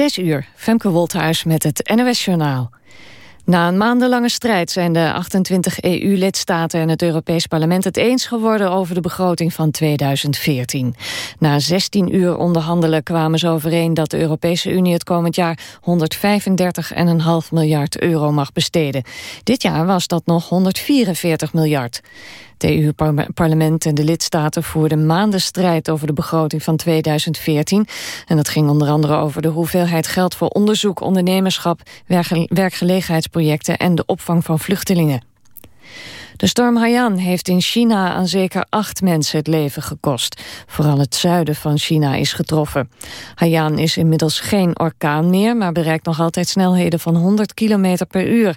Zes uur, Femke Wolthuis met het NOS-journaal. Na een maandenlange strijd zijn de 28 EU-lidstaten en het Europees Parlement het eens geworden over de begroting van 2014. Na 16 uur onderhandelen kwamen ze overeen dat de Europese Unie het komend jaar 135,5 miljard euro mag besteden. Dit jaar was dat nog 144 miljard. Het EU-parlement en de lidstaten voerden maanden strijd over de begroting van 2014. En dat ging onder andere over de hoeveelheid geld voor onderzoek, ondernemerschap, werkgelegenheidsprojecten en de opvang van vluchtelingen. De storm Haiyan heeft in China aan zeker acht mensen het leven gekost. Vooral het zuiden van China is getroffen. Haiyan is inmiddels geen orkaan meer... maar bereikt nog altijd snelheden van 100 km per uur.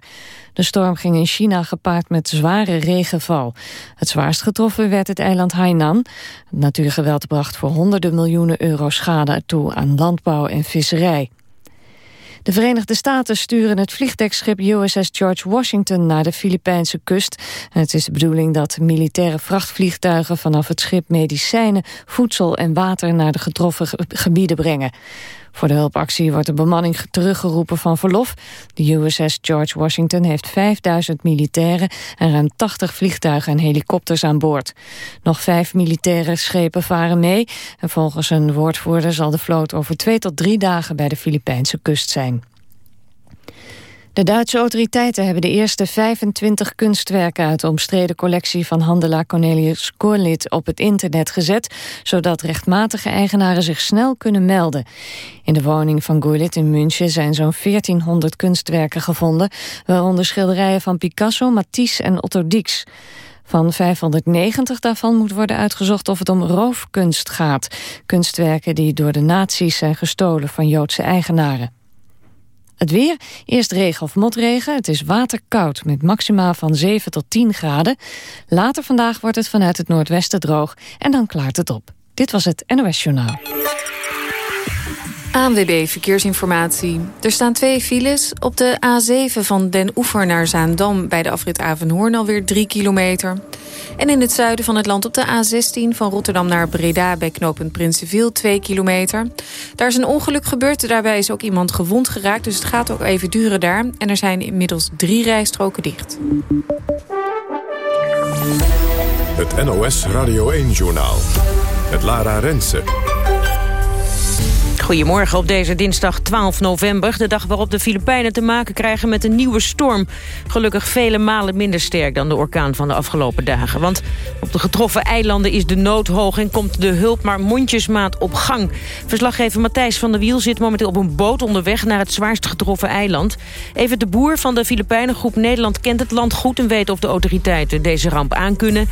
De storm ging in China gepaard met zware regenval. Het zwaarst getroffen werd het eiland Hainan. Natuurgeweld bracht voor honderden miljoenen euro schade toe aan landbouw en visserij. De Verenigde Staten sturen het vliegdekschip USS George Washington naar de Filipijnse kust. het is de bedoeling dat militaire vrachtvliegtuigen vanaf het schip medicijnen, voedsel en water naar de getroffen gebieden brengen. Voor de hulpactie wordt de bemanning teruggeroepen van verlof. De USS George Washington heeft 5000 militairen en ruim 80 vliegtuigen en helikopters aan boord. Nog vijf militaire schepen varen mee en volgens een woordvoerder zal de vloot over twee tot drie dagen bij de Filipijnse kust zijn. De Duitse autoriteiten hebben de eerste 25 kunstwerken uit de omstreden collectie van handelaar Cornelius Korlit op het internet gezet, zodat rechtmatige eigenaren zich snel kunnen melden. In de woning van Gurlit in München zijn zo'n 1400 kunstwerken gevonden, waaronder schilderijen van Picasso, Matisse en Otto Dix. Van 590 daarvan moet worden uitgezocht of het om roofkunst gaat. Kunstwerken die door de nazi's zijn gestolen van Joodse eigenaren. Het weer, eerst regen of motregen. Het is waterkoud met maxima van 7 tot 10 graden. Later vandaag wordt het vanuit het noordwesten droog en dan klaart het op. Dit was het NOS Journaal. ANWB Verkeersinformatie. Er staan twee files. Op de A7 van Den Oever naar Zaandam... bij de afrit Avenhoorn alweer 3 kilometer. En in het zuiden van het land op de A16 van Rotterdam naar Breda... bij knooppunt Prinsenviel 2 kilometer. Daar is een ongeluk gebeurd. Daarbij is ook iemand gewond geraakt. Dus het gaat ook even duren daar. En er zijn inmiddels drie rijstroken dicht. Het NOS Radio 1-journaal. Het Lara Rensen. Goedemorgen op deze dinsdag 12 november. De dag waarop de Filipijnen te maken krijgen met een nieuwe storm. Gelukkig vele malen minder sterk dan de orkaan van de afgelopen dagen. Want op de getroffen eilanden is de nood hoog... en komt de hulp maar mondjesmaat op gang. Verslaggever Matthijs van der Wiel zit momenteel op een boot onderweg... naar het zwaarst getroffen eiland. Even de boer van de Filipijnengroep Nederland kent het land goed... en weet of de autoriteiten deze ramp aankunnen.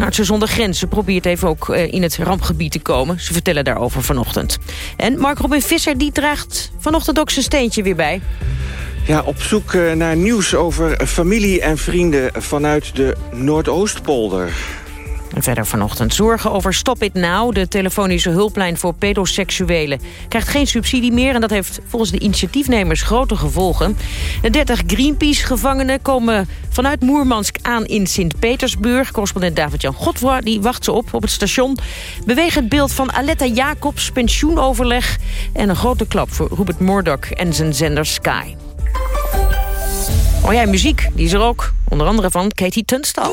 Artsen zonder Grenzen probeert even ook eh, in het rampgebied te komen. Ze vertellen daarover vanochtend. En Mark Robin Visser die draagt vanochtend ook zijn steentje weer bij. Ja, op zoek eh, naar nieuws over familie en vrienden vanuit de Noordoostpolder. En verder vanochtend zorgen over Stop It Now. De telefonische hulplijn voor pedoseksuelen krijgt geen subsidie meer... en dat heeft volgens de initiatiefnemers grote gevolgen. De 30 Greenpeace-gevangenen komen vanuit Moermansk aan in Sint-Petersburg. Correspondent David-Jan Godfroy die wacht ze op op het station. Beweeg het beeld van Aletta Jacobs, pensioenoverleg... en een grote klap voor Rupert Murdoch en zijn zender Sky. Oh ja, muziek, die is er ook. Onder andere van Katie Tunstall.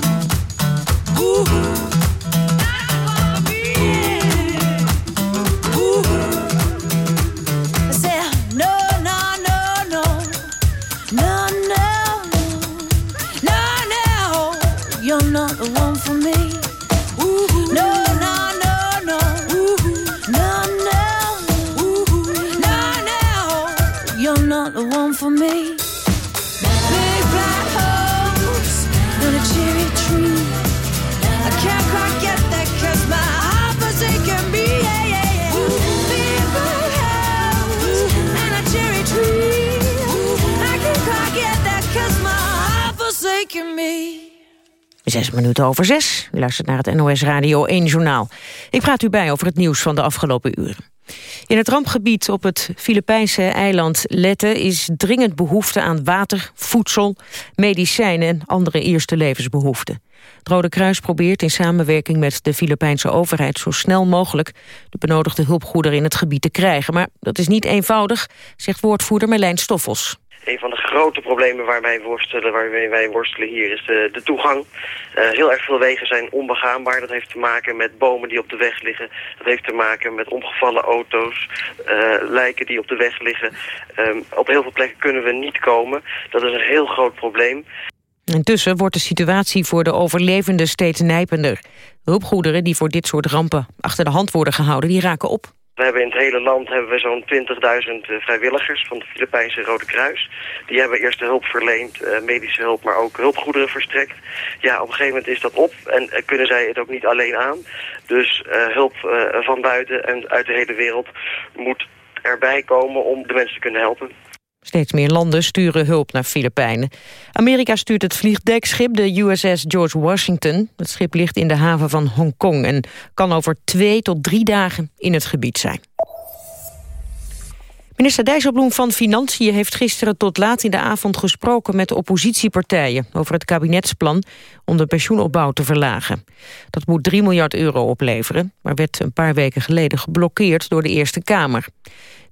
Ooh. Zes minuten over zes. U luistert naar het NOS Radio 1 Journaal. Ik praat u bij over het nieuws van de afgelopen uren. In het rampgebied op het Filipijnse eiland Lette is dringend behoefte aan water, voedsel, medicijnen en andere eerste levensbehoeften. Het Rode Kruis probeert in samenwerking met de Filipijnse overheid zo snel mogelijk de benodigde hulpgoederen in het gebied te krijgen. Maar dat is niet eenvoudig, zegt woordvoerder Merlijn Stoffels een van de grote problemen waar wij worstelen, waarmee wij worstelen hier is de, de toegang. Uh, heel erg veel wegen zijn onbegaanbaar. Dat heeft te maken met bomen die op de weg liggen. Dat heeft te maken met omgevallen auto's, uh, lijken die op de weg liggen. Um, op heel veel plekken kunnen we niet komen. Dat is een heel groot probleem. Intussen wordt de situatie voor de overlevenden steeds nijpender. Hulpgoederen die voor dit soort rampen achter de hand worden gehouden, die raken op. We hebben in het hele land hebben we zo'n 20.000 eh, vrijwilligers van het Filipijnse Rode Kruis. Die hebben eerste hulp verleend, uh, medische hulp, maar ook hulpgoederen verstrekt. Ja, op een gegeven moment is dat op en uh, kunnen zij het ook niet alleen aan. Dus hulp van buiten en uit de hele wereld moet erbij komen om de mensen te kunnen helpen. Steeds meer landen sturen hulp naar Filipijnen. Amerika stuurt het vliegdekschip, de USS George Washington. Het schip ligt in de haven van Hongkong en kan over twee tot drie dagen in het gebied zijn. Minister Dijsselbloem van Financiën heeft gisteren tot laat in de avond gesproken met de oppositiepartijen over het kabinetsplan om de pensioenopbouw te verlagen. Dat moet 3 miljard euro opleveren, maar werd een paar weken geleden geblokkeerd door de Eerste Kamer.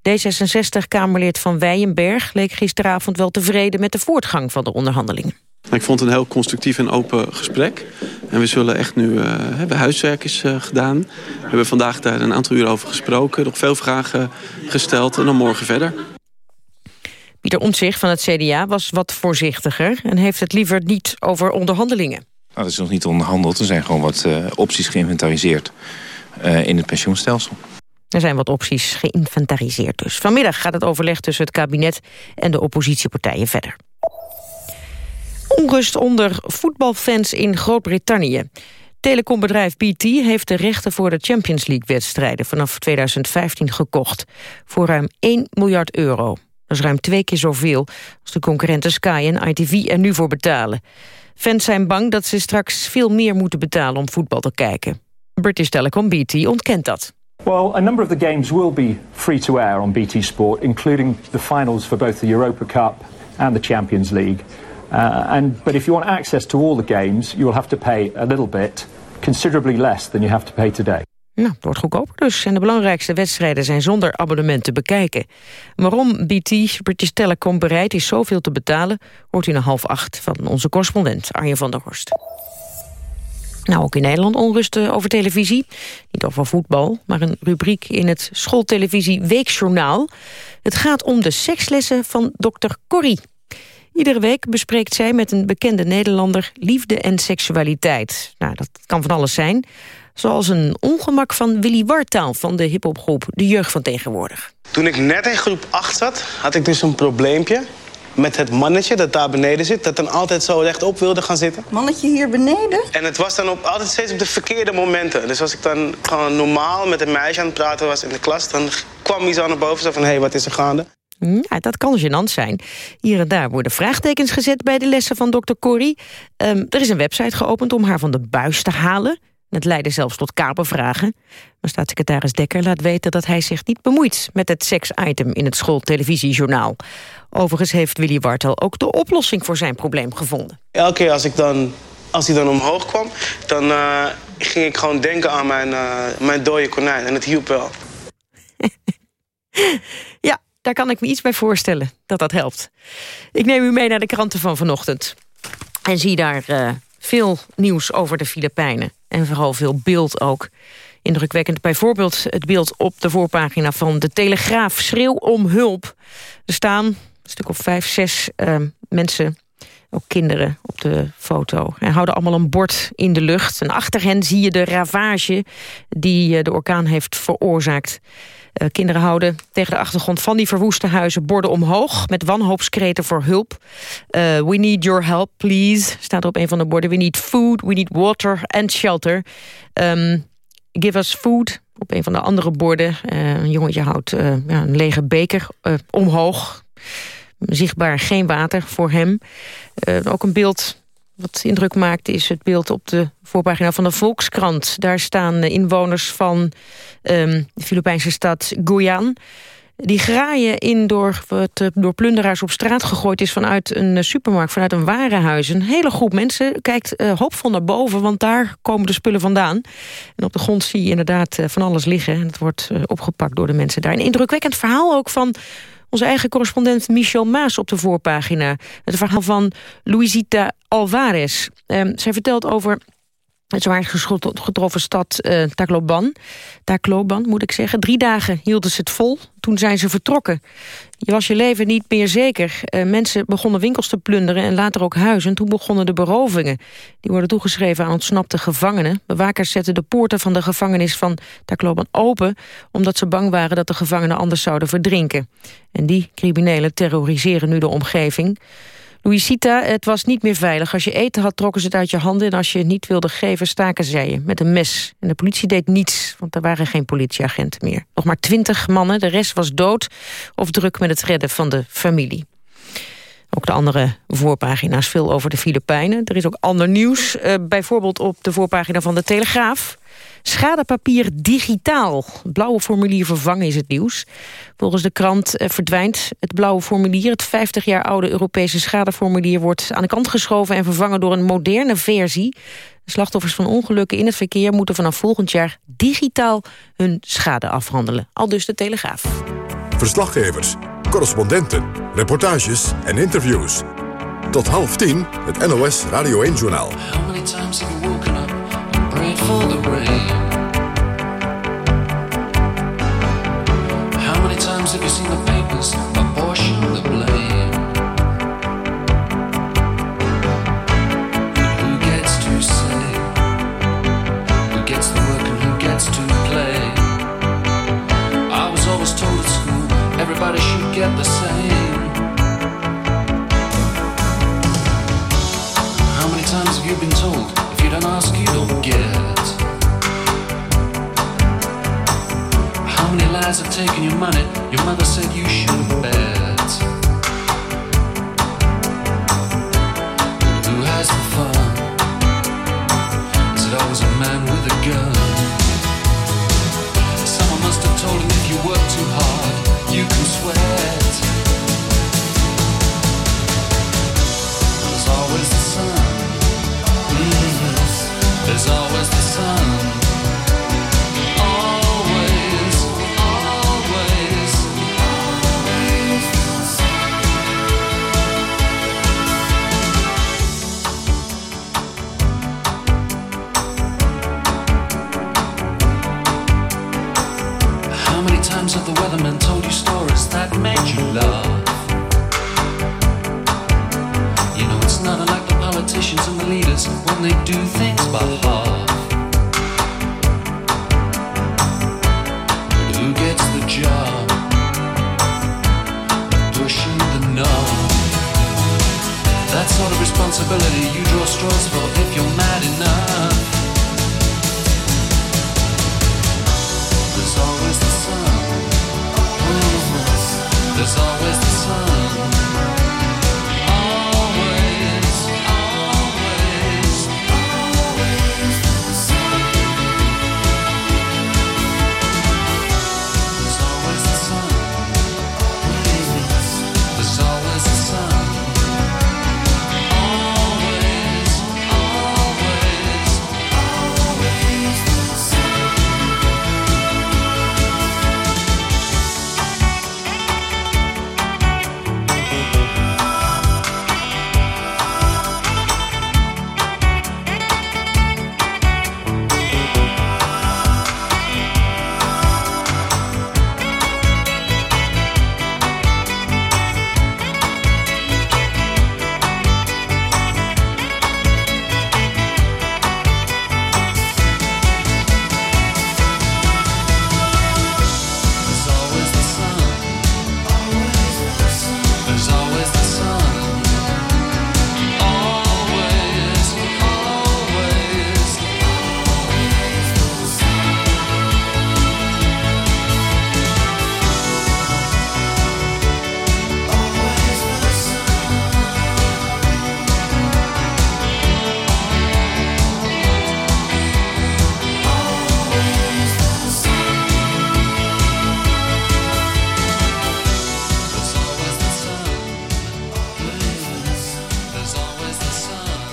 D66-Kamerlid van Weijenberg leek gisteravond wel tevreden met de voortgang van de onderhandelingen. Ik vond het een heel constructief en open gesprek. En we zullen echt nu... Uh, hebben huiswerk is uh, gedaan. We hebben vandaag daar een aantal uur over gesproken. Nog veel vragen gesteld en dan morgen verder. Pieter Omtzigt van het CDA was wat voorzichtiger... en heeft het liever niet over onderhandelingen. Nou, dat is nog niet onderhandeld. Er zijn gewoon wat uh, opties geïnventariseerd in het pensioenstelsel. Er zijn wat opties geïnventariseerd dus. Vanmiddag gaat het overleg tussen het kabinet en de oppositiepartijen verder. Onrust onder voetbalfans in Groot-Brittannië. Telecombedrijf BT heeft de rechten voor de Champions League-wedstrijden vanaf 2015 gekocht. Voor ruim 1 miljard euro. Dat is ruim twee keer zoveel als de concurrenten Sky en ITV er nu voor betalen. Fans zijn bang dat ze straks veel meer moeten betalen om voetbal te kijken. British Telecom BT ontkent dat. Well, a number of the games will be free to air on BT Sport, including the finals for both the Europa Cup and the Champions League. Uh, and but if you want access to all the games, you will have to pay a little bit, considerably less than you have to pay today. Nou, het wordt goedkoper dus. En de belangrijkste wedstrijden zijn zonder abonnement te bekijken. Waarom BT, British Telecom, bereid is zoveel te betalen... hoort u na half acht van onze correspondent Arjen van der Horst. Nou, ook in Nederland onrust over televisie. Niet over voetbal, maar een rubriek in het schooltelevisie Weekjournaal. Het gaat om de sekslessen van dokter Corrie. Iedere week bespreekt zij met een bekende Nederlander liefde en seksualiteit. Nou, dat kan van alles zijn. Zoals een ongemak van Willy Wartaal van de hiphopgroep De Jeugd van Tegenwoordig. Toen ik net in groep 8 zat, had ik dus een probleempje met het mannetje dat daar beneden zit... dat dan altijd zo rechtop wilde gaan zitten. Mannetje hier beneden? En het was dan op, altijd steeds op de verkeerde momenten. Dus als ik dan gewoon normaal met een meisje aan het praten was in de klas... dan kwam hij zo naar boven zo van, hé, hey, wat is er gaande? Ja, dat kan gênant zijn. Hier en daar worden vraagtekens gezet bij de lessen van dokter Corrie. Um, er is een website geopend om haar van de buis te halen. Het leidde zelfs tot kapervragen. Maar staatssecretaris Dekker laat weten dat hij zich niet bemoeit... met het seks-item in het schooltelevisiejournaal. Overigens heeft Willy Wartel ook de oplossing voor zijn probleem gevonden. Elke keer als, ik dan, als hij dan omhoog kwam... dan uh, ging ik gewoon denken aan mijn, uh, mijn dode konijn. En het hielp wel. ja, daar kan ik me iets bij voorstellen dat dat helpt. Ik neem u mee naar de kranten van vanochtend. En zie daar uh, veel nieuws over de Filipijnen. En vooral veel beeld ook. Indrukwekkend bijvoorbeeld het beeld op de voorpagina van de Telegraaf. Schreeuw om hulp. Er staan een stuk of vijf, zes uh, mensen, ook kinderen op de foto. En houden allemaal een bord in de lucht. En achter hen zie je de ravage die uh, de orkaan heeft veroorzaakt. Uh, kinderen houden tegen de achtergrond van die verwoeste huizen borden omhoog... met wanhoopskreten voor hulp. Uh, we need your help, please, staat op een van de borden. We need food, we need water and shelter. Um, give us food, op een van de andere borden. Een jongetje houdt ja, een lege beker omhoog. Zichtbaar geen water voor hem. Ook een beeld wat indruk maakt is het beeld op de voorpagina van de Volkskrant. Daar staan inwoners van um, de Filipijnse stad Guyan. Die graaien in door wat door plunderaars op straat gegooid is... vanuit een supermarkt, vanuit een warenhuis. Een hele groep mensen kijkt hoopvol naar boven... want daar komen de spullen vandaan. En op de grond zie je inderdaad van alles liggen. En het wordt opgepakt door de mensen daar. Een indrukwekkend verhaal ook van onze eigen correspondent Michel Maas op de voorpagina. Het verhaal van Luisita Alvarez. Um, zij vertelt over zwaar getroffen stad uh, Tacloban. Tacloban, moet ik zeggen. Drie dagen hielden ze het vol. Toen zijn ze vertrokken. Je was je leven niet meer zeker. Uh, mensen begonnen winkels te plunderen en later ook huizen. Toen begonnen de berovingen. Die worden toegeschreven aan ontsnapte gevangenen. Bewakers zetten de poorten van de gevangenis van Tacloban open... omdat ze bang waren dat de gevangenen anders zouden verdrinken. En die criminelen terroriseren nu de omgeving... Louisita, het was niet meer veilig. Als je eten had, trokken ze het uit je handen... en als je het niet wilde geven, staken zij je met een mes. En de politie deed niets, want er waren geen politieagenten meer. Nog maar twintig mannen, de rest was dood... of druk met het redden van de familie. Ook de andere voorpagina's veel over de Filipijnen. Er is ook ander nieuws, uh, bijvoorbeeld op de voorpagina van de Telegraaf. Schadepapier digitaal. Het blauwe formulier vervangen is het nieuws. Volgens de krant eh, verdwijnt het blauwe formulier. Het 50 jaar oude Europese schadeformulier wordt aan de kant geschoven... en vervangen door een moderne versie. De slachtoffers van ongelukken in het verkeer... moeten vanaf volgend jaar digitaal hun schade afhandelen. Al dus de Telegraaf. Verslaggevers, correspondenten, reportages en interviews. Tot half tien, het NOS Radio 1-journaal. For the rain. How many times have you seen the papers apportion the blame? Who gets to say? Who gets the work and who gets to play? I was always told at school everybody should get the same. Lies have taken your money? Your mother said you should bet. Who has the fun? Is it always a man with a gun? Someone must have told him if you work too hard, you can sweat. There's always the sun. Mm-hmm. There's always the sun. Have told you stories that made you laugh? You know, it's the politicians and the leaders when they do things by half.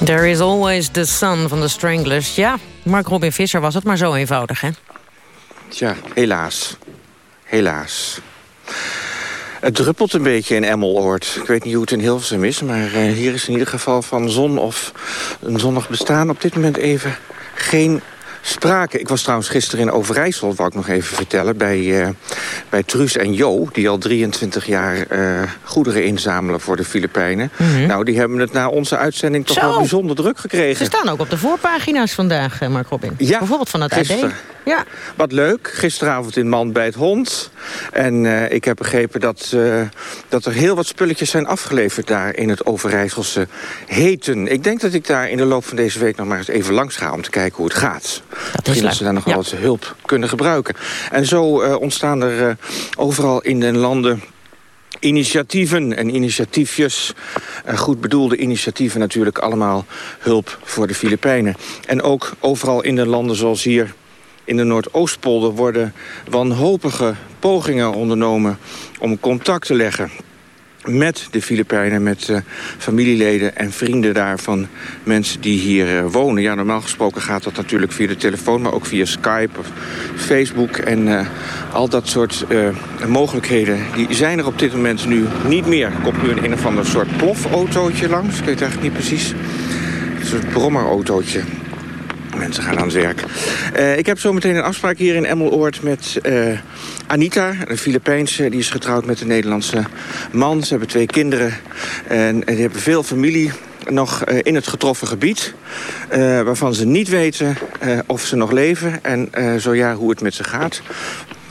There is always the sun van de Stranglers. Ja, Mark Robin Visser was het maar zo eenvoudig, hè? Tja, helaas. Helaas. Het druppelt een beetje in Emmeloord. Ik weet niet hoe het in Hilversum is, maar eh, hier is in ieder geval van zon of een zonnig bestaan op dit moment even geen sprake. Ik was trouwens gisteren in Overijssel, wou ik nog even vertellen, bij, eh, bij Truus en Jo, die al 23 jaar eh, goederen inzamelen voor de Filipijnen. Nou, die hebben het na onze uitzending toch Zo. wel bijzonder druk gekregen. Ze staan ook op de voorpagina's vandaag, eh, Mark Robin. Ja, Bijvoorbeeld van het gisteren. AD. Ja. Wat leuk, gisteravond in Man bij het Hond. En eh, ik heb begrepen dat, eh, dat er heel wat spulletjes zijn afgeleverd daar in het Overijsselse Heten. Ik denk dat ik daar in de loop van deze week nog maar eens even langs ga om te kijken hoe het gaat. Misschien dat ze daar nog wel wat hulp kunnen gebruiken. En zo eh, ontstaan er overal in de landen initiatieven en initiatiefjes. goed bedoelde initiatieven natuurlijk allemaal hulp voor de Filipijnen. En ook overal in de landen zoals hier in de Noordoostpolder... worden wanhopige pogingen ondernomen om contact te leggen met de Filipijnen, met eh, familieleden en vrienden daar van mensen die hier eh, wonen. Ja, normaal gesproken gaat dat natuurlijk via de telefoon, maar ook via Skype of Facebook. En eh, al dat soort mogelijkheden, die zijn er op dit moment nu niet meer. Er komt nu een, een of ander soort plofautootje langs, ik weet eigenlijk niet precies. Een soort brommerautootje. Mensen gaan aan het werk. Eh, ik heb zometeen een afspraak hier in Emmeloord met eh, Anita, een Filipijnse. Die is getrouwd met een Nederlandse man. Ze hebben twee kinderen en, en die hebben veel familie nog eh, in het getroffen gebied. waarvan ze niet weten of ze nog leven en eh, zo ja, hoe het met ze gaat.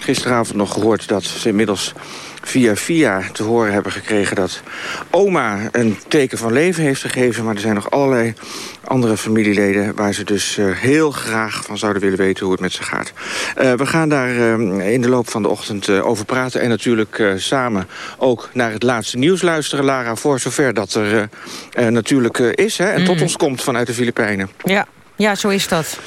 Gisteravond nog gehoord dat ze inmiddels via via te horen hebben gekregen... dat oma een teken van leven heeft gegeven. Maar er zijn nog allerlei andere familieleden... waar ze dus eh, heel graag van zouden willen weten hoe het met ze gaat. Eh, we gaan daar eh, in de loop van de ochtend over praten. En natuurlijk samen ook naar het laatste nieuws luisteren, Lara. Voor zover dat er natuurlijk is. Hè, en tot Mhm. ons komt vanuit de Filipijnen. Ja. Ja, zo is dat.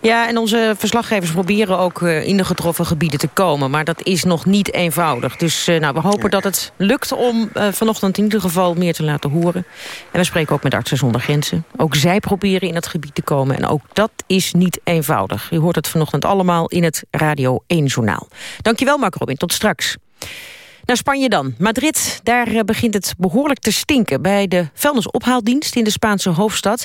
Ja, en onze verslaggevers proberen ook eh, in de getroffen gebieden te komen. Maar dat is nog niet eenvoudig. Dus eh, nou, we hopen dat het lukt om eh, vanochtend in ieder geval meer te laten horen. En we spreken ook met Artsen zonder Grenzen. Ook zij proberen in het gebied te komen. En ook dat is niet eenvoudig. U hoort het vanochtend allemaal in het Radio 1 Journaal. Dankjewel, Mark Robin. Tot straks. Naar Spanje dan. Madrid, daar eh, begint het behoorlijk te stinken. Bij de vuilnisophaaldienst in de Spaanse hoofdstad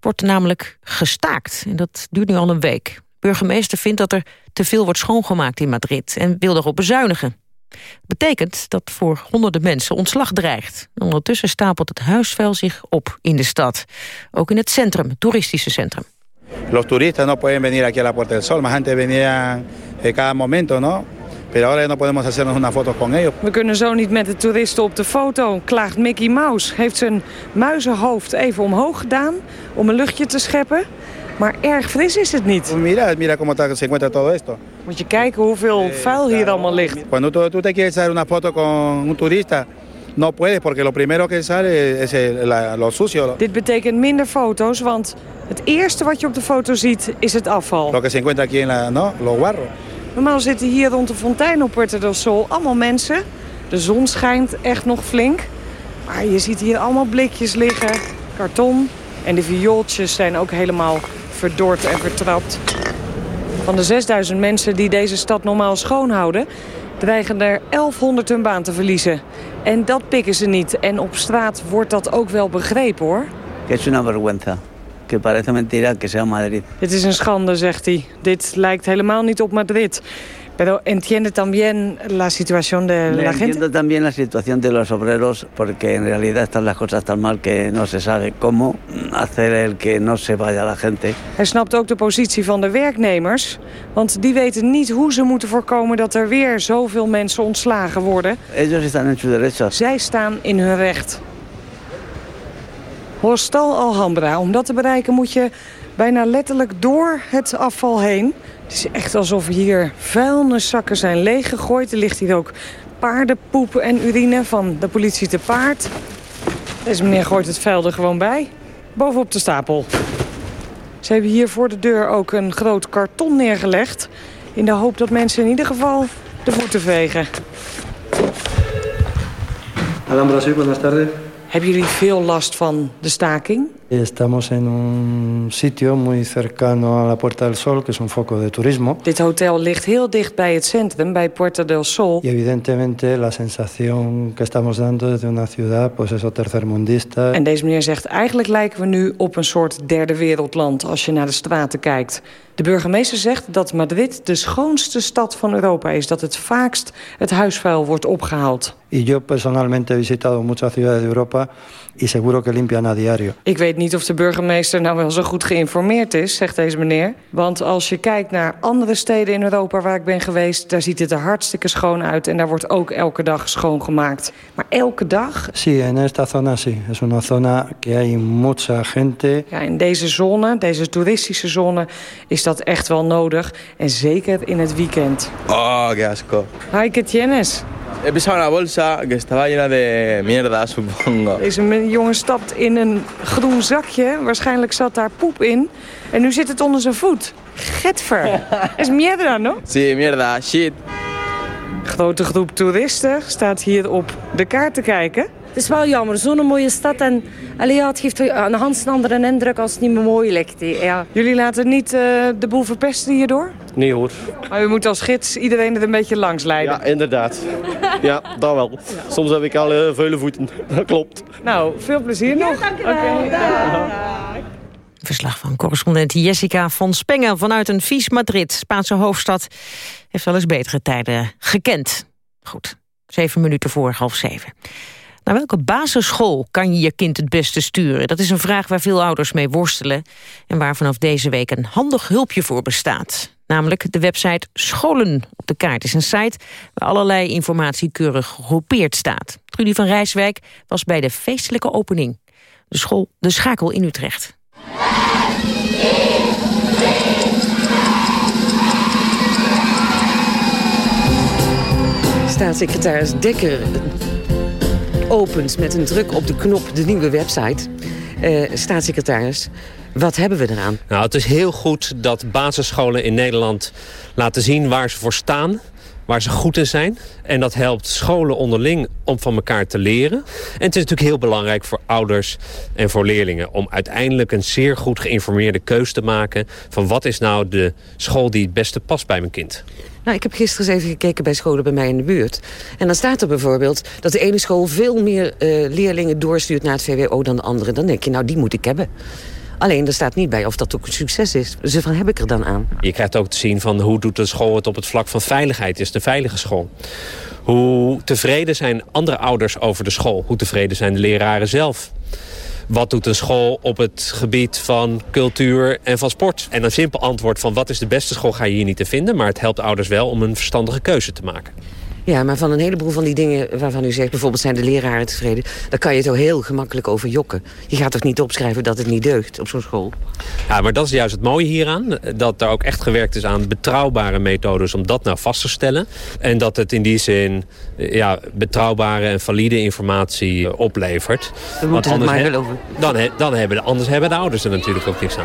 wordt namelijk gestaakt. En dat duurt nu al een week. Burgemeester vindt dat er te veel wordt schoongemaakt in Madrid... en wil erop bezuinigen. betekent dat voor honderden mensen ontslag dreigt. Ondertussen stapelt het huisvuil zich op in de stad. Ook in het centrum, het toeristische centrum. Los turistas no pueden venir aquí a la Puerta del Sol. Más antes venían eh, cada momento, ¿no? Pero ahora no podemos hacernos una foto con ellos. We kunnen zo niet met de toeristen op de foto, klaagt Mickey Mouse. Heeft zijn muizenhoofd even omhoog gedaan om een luchtje te scheppen. Maar erg fris is het niet. Mira, mira cómo está, se encuentra todo esto. Moet je kijken hoeveel vuil hier allemaal ligt. Cuando tú, tú te quieres hacer una foto con un turista, no puedes porque lo primero que sale es el- la- lo sucio, Dit betekent minder foto's, want het eerste wat je op de foto ziet is het afval. lo que se encuentra aquí en la, ¿no? los guarros. Normaal zitten hier rond de fontein op Puerto del Sol allemaal mensen. De zon schijnt echt nog flink. Maar je ziet hier allemaal blikjes liggen, karton. En de viooltjes zijn ook helemaal verdord en vertrapt. Van de 6000 mensen die deze stad normaal schoonhouden... dreigen er 1100 hun baan te verliezen. En dat pikken ze niet. En op straat wordt dat ook wel begrepen, hoor. que es una vergüenza, que parece mentira que sea Madrid. Dit is een schande, zegt hij. Dit lijkt helemaal niet op Madrid. Pero entiende también la situación de la gente. Entiendo también la situación de los obreros porque en realidad están las cosas tan mal que no se sabe cómo hacer el que no se vaya la gente. Hij snapt ook de positie van de werknemers. Want die weten niet hoe ze moeten voorkomen dat er weer zoveel mensen ontslagen worden. Ellos están en su derecho. Zij staan in hun recht. Hostal Alhambra. Om dat te bereiken moet je bijna letterlijk door het afval heen. Het is echt alsof hier vuilniszakken zijn leeggegooid. Er ligt hier ook paardenpoep en urine van de politie te paard. Deze meneer gooit het vuil er gewoon bij. Bovenop de stapel. Ze hebben hier voor de deur ook een groot karton neergelegd. In de hoop dat mensen in ieder geval de voeten vegen. Alhambra, sí, buenas tardes. Hebben jullie veel last van de staking? Estamos en un sitio muy cercano a la Puerta del Sol, que es un foco de turismo. Dit hotel ligt heel dicht bij het centrum, bij Puerta del Sol. Y evidentemente la sensación que estamos dando desde una ciudad, pues eso tercermundista. En deze meneer zegt, eigenlijk lijken we nu op een soort derde wereldland als je naar de straten kijkt. De burgemeester zegt dat Madrid de schoonste stad van Europa is. Dat het vaakst het huisvuil wordt opgehaald. Y yo personalmente he visitado muchas ciudades de Europa y seguro que limpian a diario. Ik weet niet of de burgemeester nou wel zo goed geïnformeerd is, zegt deze meneer. Want als je kijkt naar andere steden in Europa waar ik ben geweest... daar ziet het er hartstikke schoon uit en daar wordt ook elke dag schoongemaakt. Maar elke dag? Sí, en esta zona sí. Es una zona que hay mucha gente. Ja, in deze zone, deze toeristische zone, is dat echt wel nodig. En zeker in het weekend. Oh, qué asco. Hi, ¿qué tienes? He pisado una bolsa que estaba llena de mierda, supongo. Deze jongen stapt in een groen zakje. Waarschijnlijk zat daar poep in. En nu zit het onder zijn voet. Getver. is mierda, no? Sí, mierda, shit. Grote groep toeristen staat hier op de kaart te kijken. Het is wel jammer, zo'n mooie stad. En allee, ja, het geeft een Hans een andere indruk als het niet meer mooi ligt. Ja. Jullie laten niet eh, de boel verpesten hierdoor? Nee hoor. Maar u moet als gids iedereen er een beetje langs leiden. Ja, inderdaad. Ja, dat wel. Soms heb ik al eh, vuile voeten. Dat klopt. Nou, veel plezier nog. Oké, dag. Verslag van correspondent Jessica van Spengen vanuit een vies Madrid. Spaanse hoofdstad heeft wel eens betere tijden gekend. Goed, zeven minuten voor half zeven. Naar welke basisschool kan je je kind het beste sturen? Dat is een vraag waar veel ouders mee worstelen... en waar vanaf deze week een handig hulpje voor bestaat. Namelijk de website Scholen op de kaart is een site... waar allerlei informatie keurig gegroepeerd staat. Trudy van Rijswijk was bij de feestelijke opening. De school De Schakel in Utrecht. Staatssecretaris Dekker opent met een druk op de knop de nieuwe website. Eh, staatssecretaris, wat hebben we eraan? Nou, het is heel goed dat basisscholen in Nederland laten zien waar ze voor staan. Waar ze goed in zijn. En dat helpt scholen onderling om van elkaar te leren. En het is natuurlijk heel belangrijk voor ouders en voor leerlingen... om uiteindelijk een zeer goed geïnformeerde keus te maken... van wat is nou de school die het beste past bij mijn kind. Nou, ik heb gisteren eens even gekeken bij scholen bij mij in de buurt. En dan staat er bijvoorbeeld dat de ene school veel meer eh, leerlingen doorstuurt naar het VWO dan de andere. Dan denk je, nou, die moet ik hebben. Alleen er staat niet bij of dat ook een succes is. Dus van heb ik er dan aan? Je krijgt ook te zien van hoe doet de school het op het vlak van veiligheid. Is een veilige school? Hoe tevreden zijn andere ouders over de school? Hoe tevreden zijn de leraren zelf? Wat doet een school op het gebied van cultuur en van sport? En een simpel antwoord van wat is de beste school ga je hier niet te vinden. Maar het helpt ouders wel om een verstandige keuze te maken. Ja, maar van een heleboel van die dingen waarvan u zegt... bijvoorbeeld zijn de leraren tevreden... daar kan je toch heel gemakkelijk over jokken. Je gaat toch niet opschrijven dat het niet deugt op zo'n school? Ja, maar dat is juist het mooie hieraan. Dat er ook echt gewerkt is aan betrouwbare methodes om dat nou vast te stellen. En dat het in die zin ja, betrouwbare en valide informatie eh, oplevert. We moeten het maar he- geloven. dan, he- dan hebben de, anders hebben de ouders er natuurlijk ook niks aan.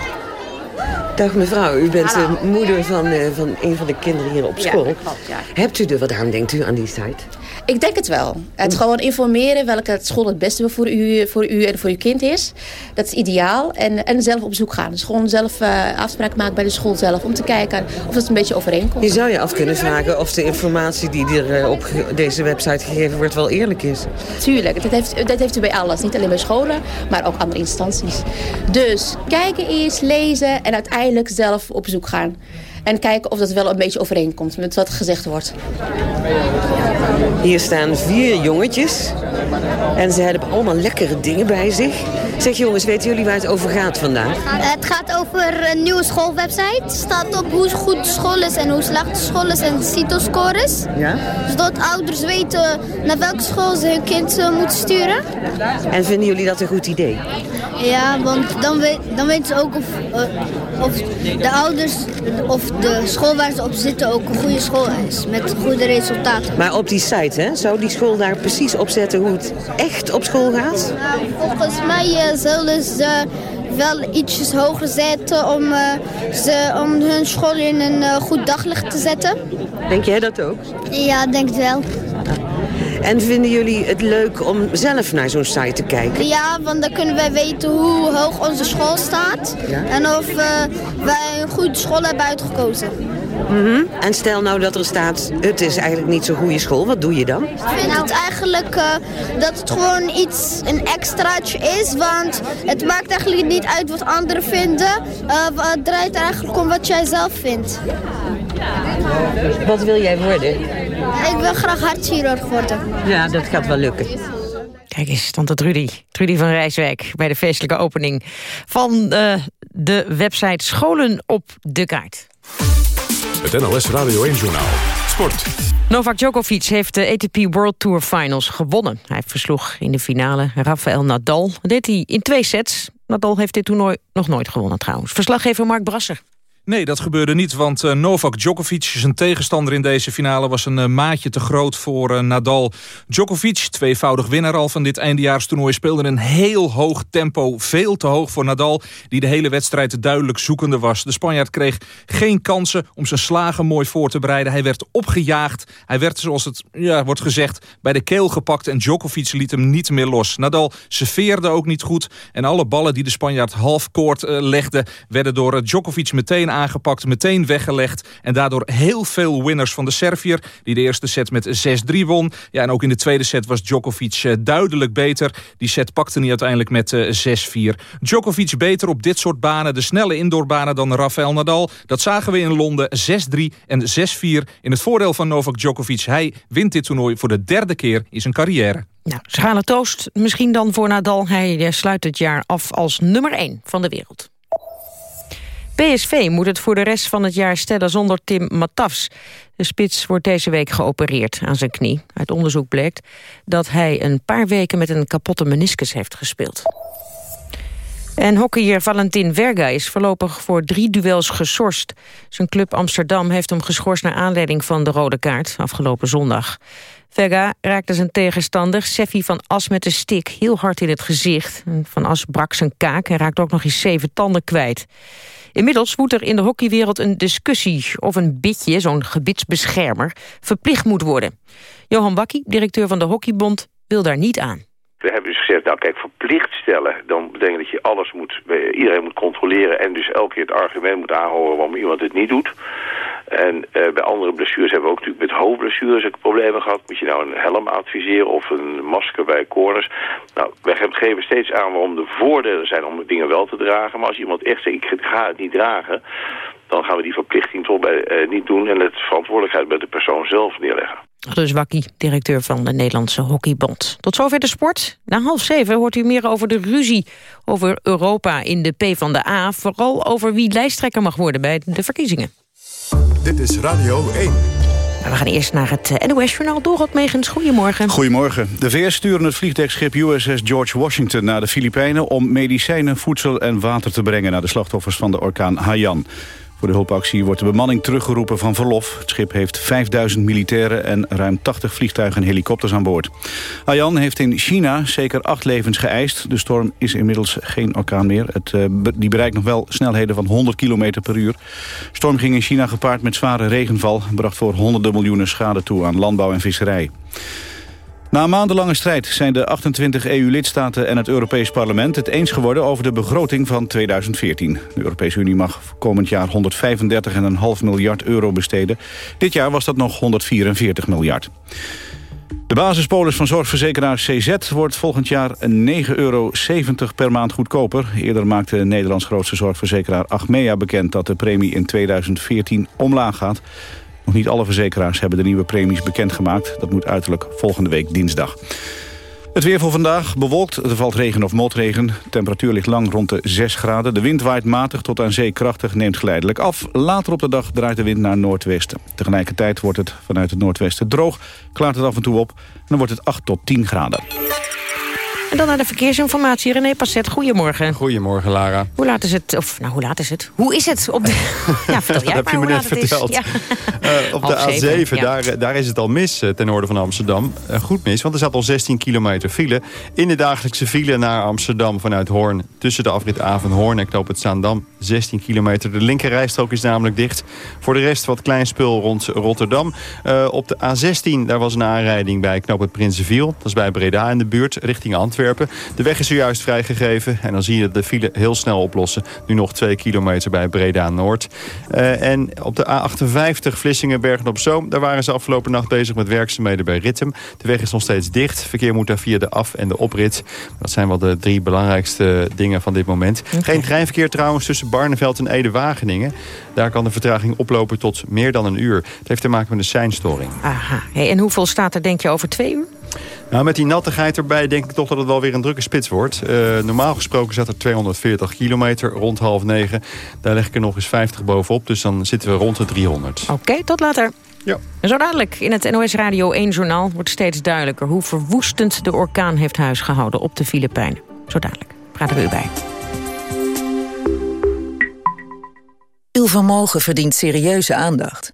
Dag mevrouw, u bent de moeder van, eh, van een van de kinderen hier op Ja, school. klopt, ja. Hebt u er wat aan, denkt u, aan die site? Ik denk het wel. Het gewoon informeren welke school het beste voor u, voor u en voor uw kind is. Dat is ideaal. En, en zelf op zoek gaan. Dus gewoon zelf eh afspraken maken bij de school zelf. Om te kijken of dat een beetje overeenkomt. Je zou je af kunnen vragen of de informatie die er eh, op deze website gegeven wordt wel eerlijk is. Tuurlijk, dat heeft, dat heeft u bij alles. Niet alleen bij scholen, maar ook andere instanties. Dus kijken eerst, lezen en uiteindelijk zelf op zoek gaan. En kijken of dat wel een beetje overeenkomt met wat gezegd wordt. Hier staan vier jongetjes. En ze hebben allemaal lekkere dingen bij zich. Zeg jongens, weten jullie waar het over gaat vandaag? Het gaat over een nieuwe schoolwebsite. Het staat op hoe goed de school is en hoe slecht de school is en de CITO-scores. Ja? Zodat ouders weten naar welke school ze hun kind eh, moeten sturen. En vinden jullie dat een goed idee? Ja, want dan, weet, dan weten ze ook of, eh, of de ouders of de school waar ze op zitten ook een goede school is. Met goede resultaten. Maar op die site, hè, zou die school daar precies opzetten hoe het echt op school gaat? Nou, volgens mij eh, zullen ze wel ietsjes hoger zetten om, eh, ze, om hun school in een eh, goed daglicht te zetten. Denk jij dat ook? Ja, denk het wel. En vinden jullie het leuk om zelf naar zo'n site te kijken? Ja, want dan kunnen wij weten hoe hoog onze school staat. Ja. En of eh, wij een goede school hebben uitgekozen. Mhm. En stel nou dat er staat, het is eigenlijk niet zo'n goede school. Wat doe je dan? Ik vind het eigenlijk eh, dat het gewoon iets, een extraatje is. Want het maakt eigenlijk niet uit wat anderen vinden. Eh, het draait eigenlijk om wat jij zelf vindt. Wat wil jij worden? Ik wil graag hartchirurg worden. Ja, dat gaat wel lukken. Kijk eens, tante Trudy. Trudy van Rijswijk bij de feestelijke opening van eh, de website Scholen op de Kaart. Het NOS Radio 1-journaal. Sport. Novak Djokovic heeft de ATP World Tour Finals gewonnen. Hij versloeg in de finale Rafael Nadal. Dat deed hij in twee sets. Nadal heeft dit toernooi nog nooit gewonnen trouwens. Verslaggever Mark Brasser. Nee, dat gebeurde niet, want eh, Novak Djokovic, zijn tegenstander in deze finale... was een eh, maatje te groot voor eh, Nadal. Djokovic, tweevoudig winnaar al van dit eindejaarstoernooi... speelde een heel hoog tempo, veel te hoog voor Nadal... die de hele wedstrijd duidelijk zoekende was. De Spanjaard kreeg geen kansen om zijn slagen mooi voor te bereiden. Hij werd opgejaagd. Hij werd, zoals het ja, wordt gezegd, bij de keel gepakt... en Djokovic liet hem niet meer los. Nadal serveerde ook niet goed... en alle ballen die de Spanjaard halfkoord uh, legde... werden door Djokovic meteen aangepakt, meteen weggelegd. En daardoor heel veel winners van de Servier... die de eerste set met 6-3 won. Ja, en ook in de tweede set was Djokovic uh, duidelijk beter. Die set pakte hij uiteindelijk met 6-4. Djokovic beter op dit soort banen, de snelle indoorbanen... dan Rafael Nadal. Dat zagen we in Londen, 6-3 en 6-4. In het voordeel van Novak Djokovic. Hij wint dit toernooi voor de derde keer in zijn carrière. Nou, schrale toost misschien dan voor Nadal. Hij sluit het jaar af als nummer 1 van de wereld. PSV moet het voor de rest van het jaar stellen zonder Tim Matafs. De spits wordt deze week geopereerd aan zijn knie. Uit onderzoek blijkt dat hij een paar weken met een kapotte meniscus heeft gespeeld. En hockeyer Valentin Verga is voorlopig voor drie duels geschorst. Zijn club Amsterdam heeft hem geschorst naar aanleiding van de rode kaart afgelopen zondag. Verga raakte zijn tegenstander Seffi van As met een stick heel hard in het gezicht. Van As brak zijn kaak en raakte ook nog eens zeven tanden kwijt. Inmiddels woedt er in de hockeywereld een discussie of een bitje, zo'n gebitsbeschermer, verplicht moet worden. Johan Wakkie, directeur van de Hockeybond, wil daar niet aan. We hebben dus gezegd, nou kijk, verplicht stellen, dan betekent dat je alles moet, eh, iedereen moet controleren en dus elke keer het argument moet aanhoren waarom iemand het niet doet. En eh, bij andere blessures hebben we ook natuurlijk met hoofdblessures ook problemen gehad. Moet je nou een helm adviseren of een masker bij corners? Nou, wij geven steeds aan waarom de voordelen zijn om dingen wel te dragen. Maar als iemand echt zegt, ik ga het niet dragen, dan gaan we die verplichting toch bij, eh, niet doen en het verantwoordelijkheid bij de persoon zelf neerleggen. Dus Wakkie, directeur van de Nederlandse Hockeybond. Tot zover de sport. Na half zeven hoort u meer over de ruzie over Europa in de P van de A. Vooral over wie lijsttrekker mag worden bij de verkiezingen. Dit is Radio 1. Maar we gaan eerst naar het eh, NOS-journaal. Dorot Megens, goedemorgen. Goedemorgen. De VS sturen het vliegdekschip USS George Washington naar de Filipijnen... om medicijnen, voedsel en water te brengen naar de slachtoffers van de orkaan Haiyan. Voor de hulpactie wordt de bemanning teruggeroepen van verlof. Het schip heeft 5000 militairen en ruim 80 vliegtuigen en helikopters aan boord. Haiyan heeft in China zeker acht levens geëist. De storm is inmiddels geen orkaan meer. Het, uh, die bereikt nog wel snelheden van 100 km per uur. Storm ging in China gepaard met zware regenval... en bracht voor honderden miljoenen schade toe aan landbouw en visserij. Na maandenlange strijd zijn de 28 EU-lidstaten en het Europees Parlement het eens geworden over de begroting van 2014. De Europese Unie mag komend jaar 135,5 miljard euro besteden. Dit jaar was dat nog 144 miljard. De basispolis van zorgverzekeraar CZ wordt volgend jaar 9,70 euro per maand goedkoper. Eerder maakte Nederlands grootste zorgverzekeraar Achmea bekend dat de premie in 2014 omlaag gaat. Nog niet alle verzekeraars hebben de nieuwe premies bekendgemaakt. Dat moet uiterlijk volgende week dinsdag. Het weer voor vandaag bewolkt. Er valt regen of motregen. De temperatuur ligt lang rond de 6 graden. De wind waait matig tot aan zee krachtig, neemt geleidelijk af. Later op de dag draait de wind naar noordwesten. Tegelijkertijd wordt het vanuit het noordwesten droog. Klaart het af en toe op. En dan wordt het 8 tot 10 graden. En dan naar de verkeersinformatie. René Passet, goedemorgen. Goedemorgen, Lara. Hoe laat is het? Of, nou, hoe laat is het? Hoe is het? Op de... ja, vertel jij dat heb je me net verteld. Ja. Uh, op Half de A7, ja. daar, daar is het al mis uh, ten noorden van Amsterdam. Uh, goed mis, want er zat al 16 kilometer file. In de dagelijkse file naar Amsterdam vanuit Hoorn... tussen de afrit A van Hoorn en Knoop het Zaandam, 16 kilometer. De linkerrijstrook is namelijk dicht. Voor de rest wat klein spul rond Rotterdam. op de A16, daar was een aanrijding bij Knoop het Prinsenviel. Dat is bij Breda in de buurt, richting Antwerpen. De weg is zojuist vrijgegeven. En dan zie je dat de file heel snel oplossen. Nu nog 2 kilometer bij Breda-Noord. Uh, en op de A58 Vlissingen-Bergen-op-Zoom... daar waren ze afgelopen nacht bezig met werkzaamheden bij Rittem. De weg is nog steeds dicht. Verkeer moet daar via de af- en de oprit. Dat zijn wel de drie belangrijkste dingen van dit moment. Okay. Geen treinverkeer trouwens tussen Barneveld en Ede-Wageningen. Daar kan de vertraging oplopen tot meer dan een uur. Het heeft te maken met een seinstoring. Aha. Hey, en hoeveel staat er denk je over twee uur? Nou, met die nattigheid erbij denk ik toch dat het wel weer een drukke spits wordt. Uh, normaal gesproken zat er 240 kilometer rond half negen. Daar leg ik er nog eens 50 bovenop, dus dan zitten we rond de 300. Oké, okay, tot later. Ja. En zo dadelijk in het NOS Radio 1-journaal wordt steeds duidelijker... hoe verwoestend de orkaan heeft huisgehouden op de Filipijnen. Zo dadelijk. Praten we u bij. Uw vermogen verdient serieuze aandacht.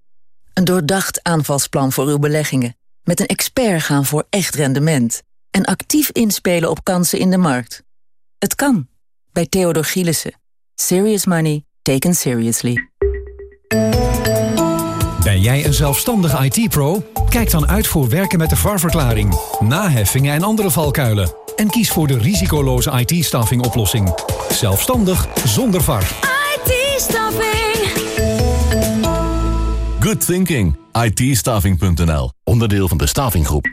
Een doordacht aanvalsplan voor uw beleggingen met een expert gaan voor echt rendement. En actief inspelen op kansen in de markt. Het kan. Bij Theodor Gielissen. Serious money taken seriously. Ben jij een zelfstandige IT-pro? Kijk dan uit voor werken met de VAR-verklaring, naheffingen en andere valkuilen. En kies voor de risicoloze IT-staffing oplossing. Zelfstandig zonder VAR. IT-staffing. Good thinking. ITstaffing.nl. Onderdeel van de Stavinggroep.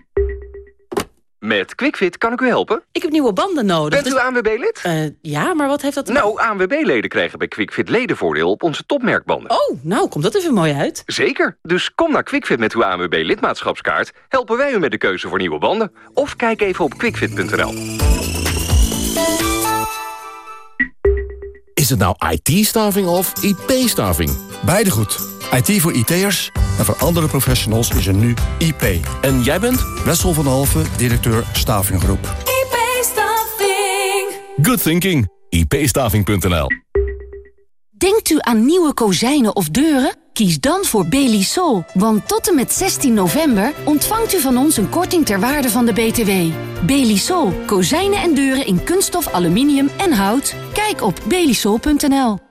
Met QuickFit kan ik u helpen? Ik heb nieuwe banden nodig. Bent u ANWB-lid? Uh, ja, maar wat heeft dat... Nou, ANWB-leden krijgen bij QuickFit ledenvoordeel op onze topmerkbanden. Oh, nou, komt dat even mooi uit. Zeker. Dus kom naar QuickFit met uw ANWB-lidmaatschapskaart. Helpen wij u met de keuze voor nieuwe banden. Of kijk even op quickfit.nl. Is het nou IT-staving of IP-staving? Beide goed. IT voor IT'ers en voor andere professionals is er nu IP. En jij bent? Wessel van Halve, directeur Stavinggroep. IP-staving. Good thinking. ipstaving.nl Denkt u aan nieuwe kozijnen of deuren? Kies dan voor Belisol, want tot en met 16 november ontvangt u van ons een korting ter waarde van de BTW. Belisol, kozijnen en deuren in kunststof, aluminium en hout. Kijk op belisol.nl.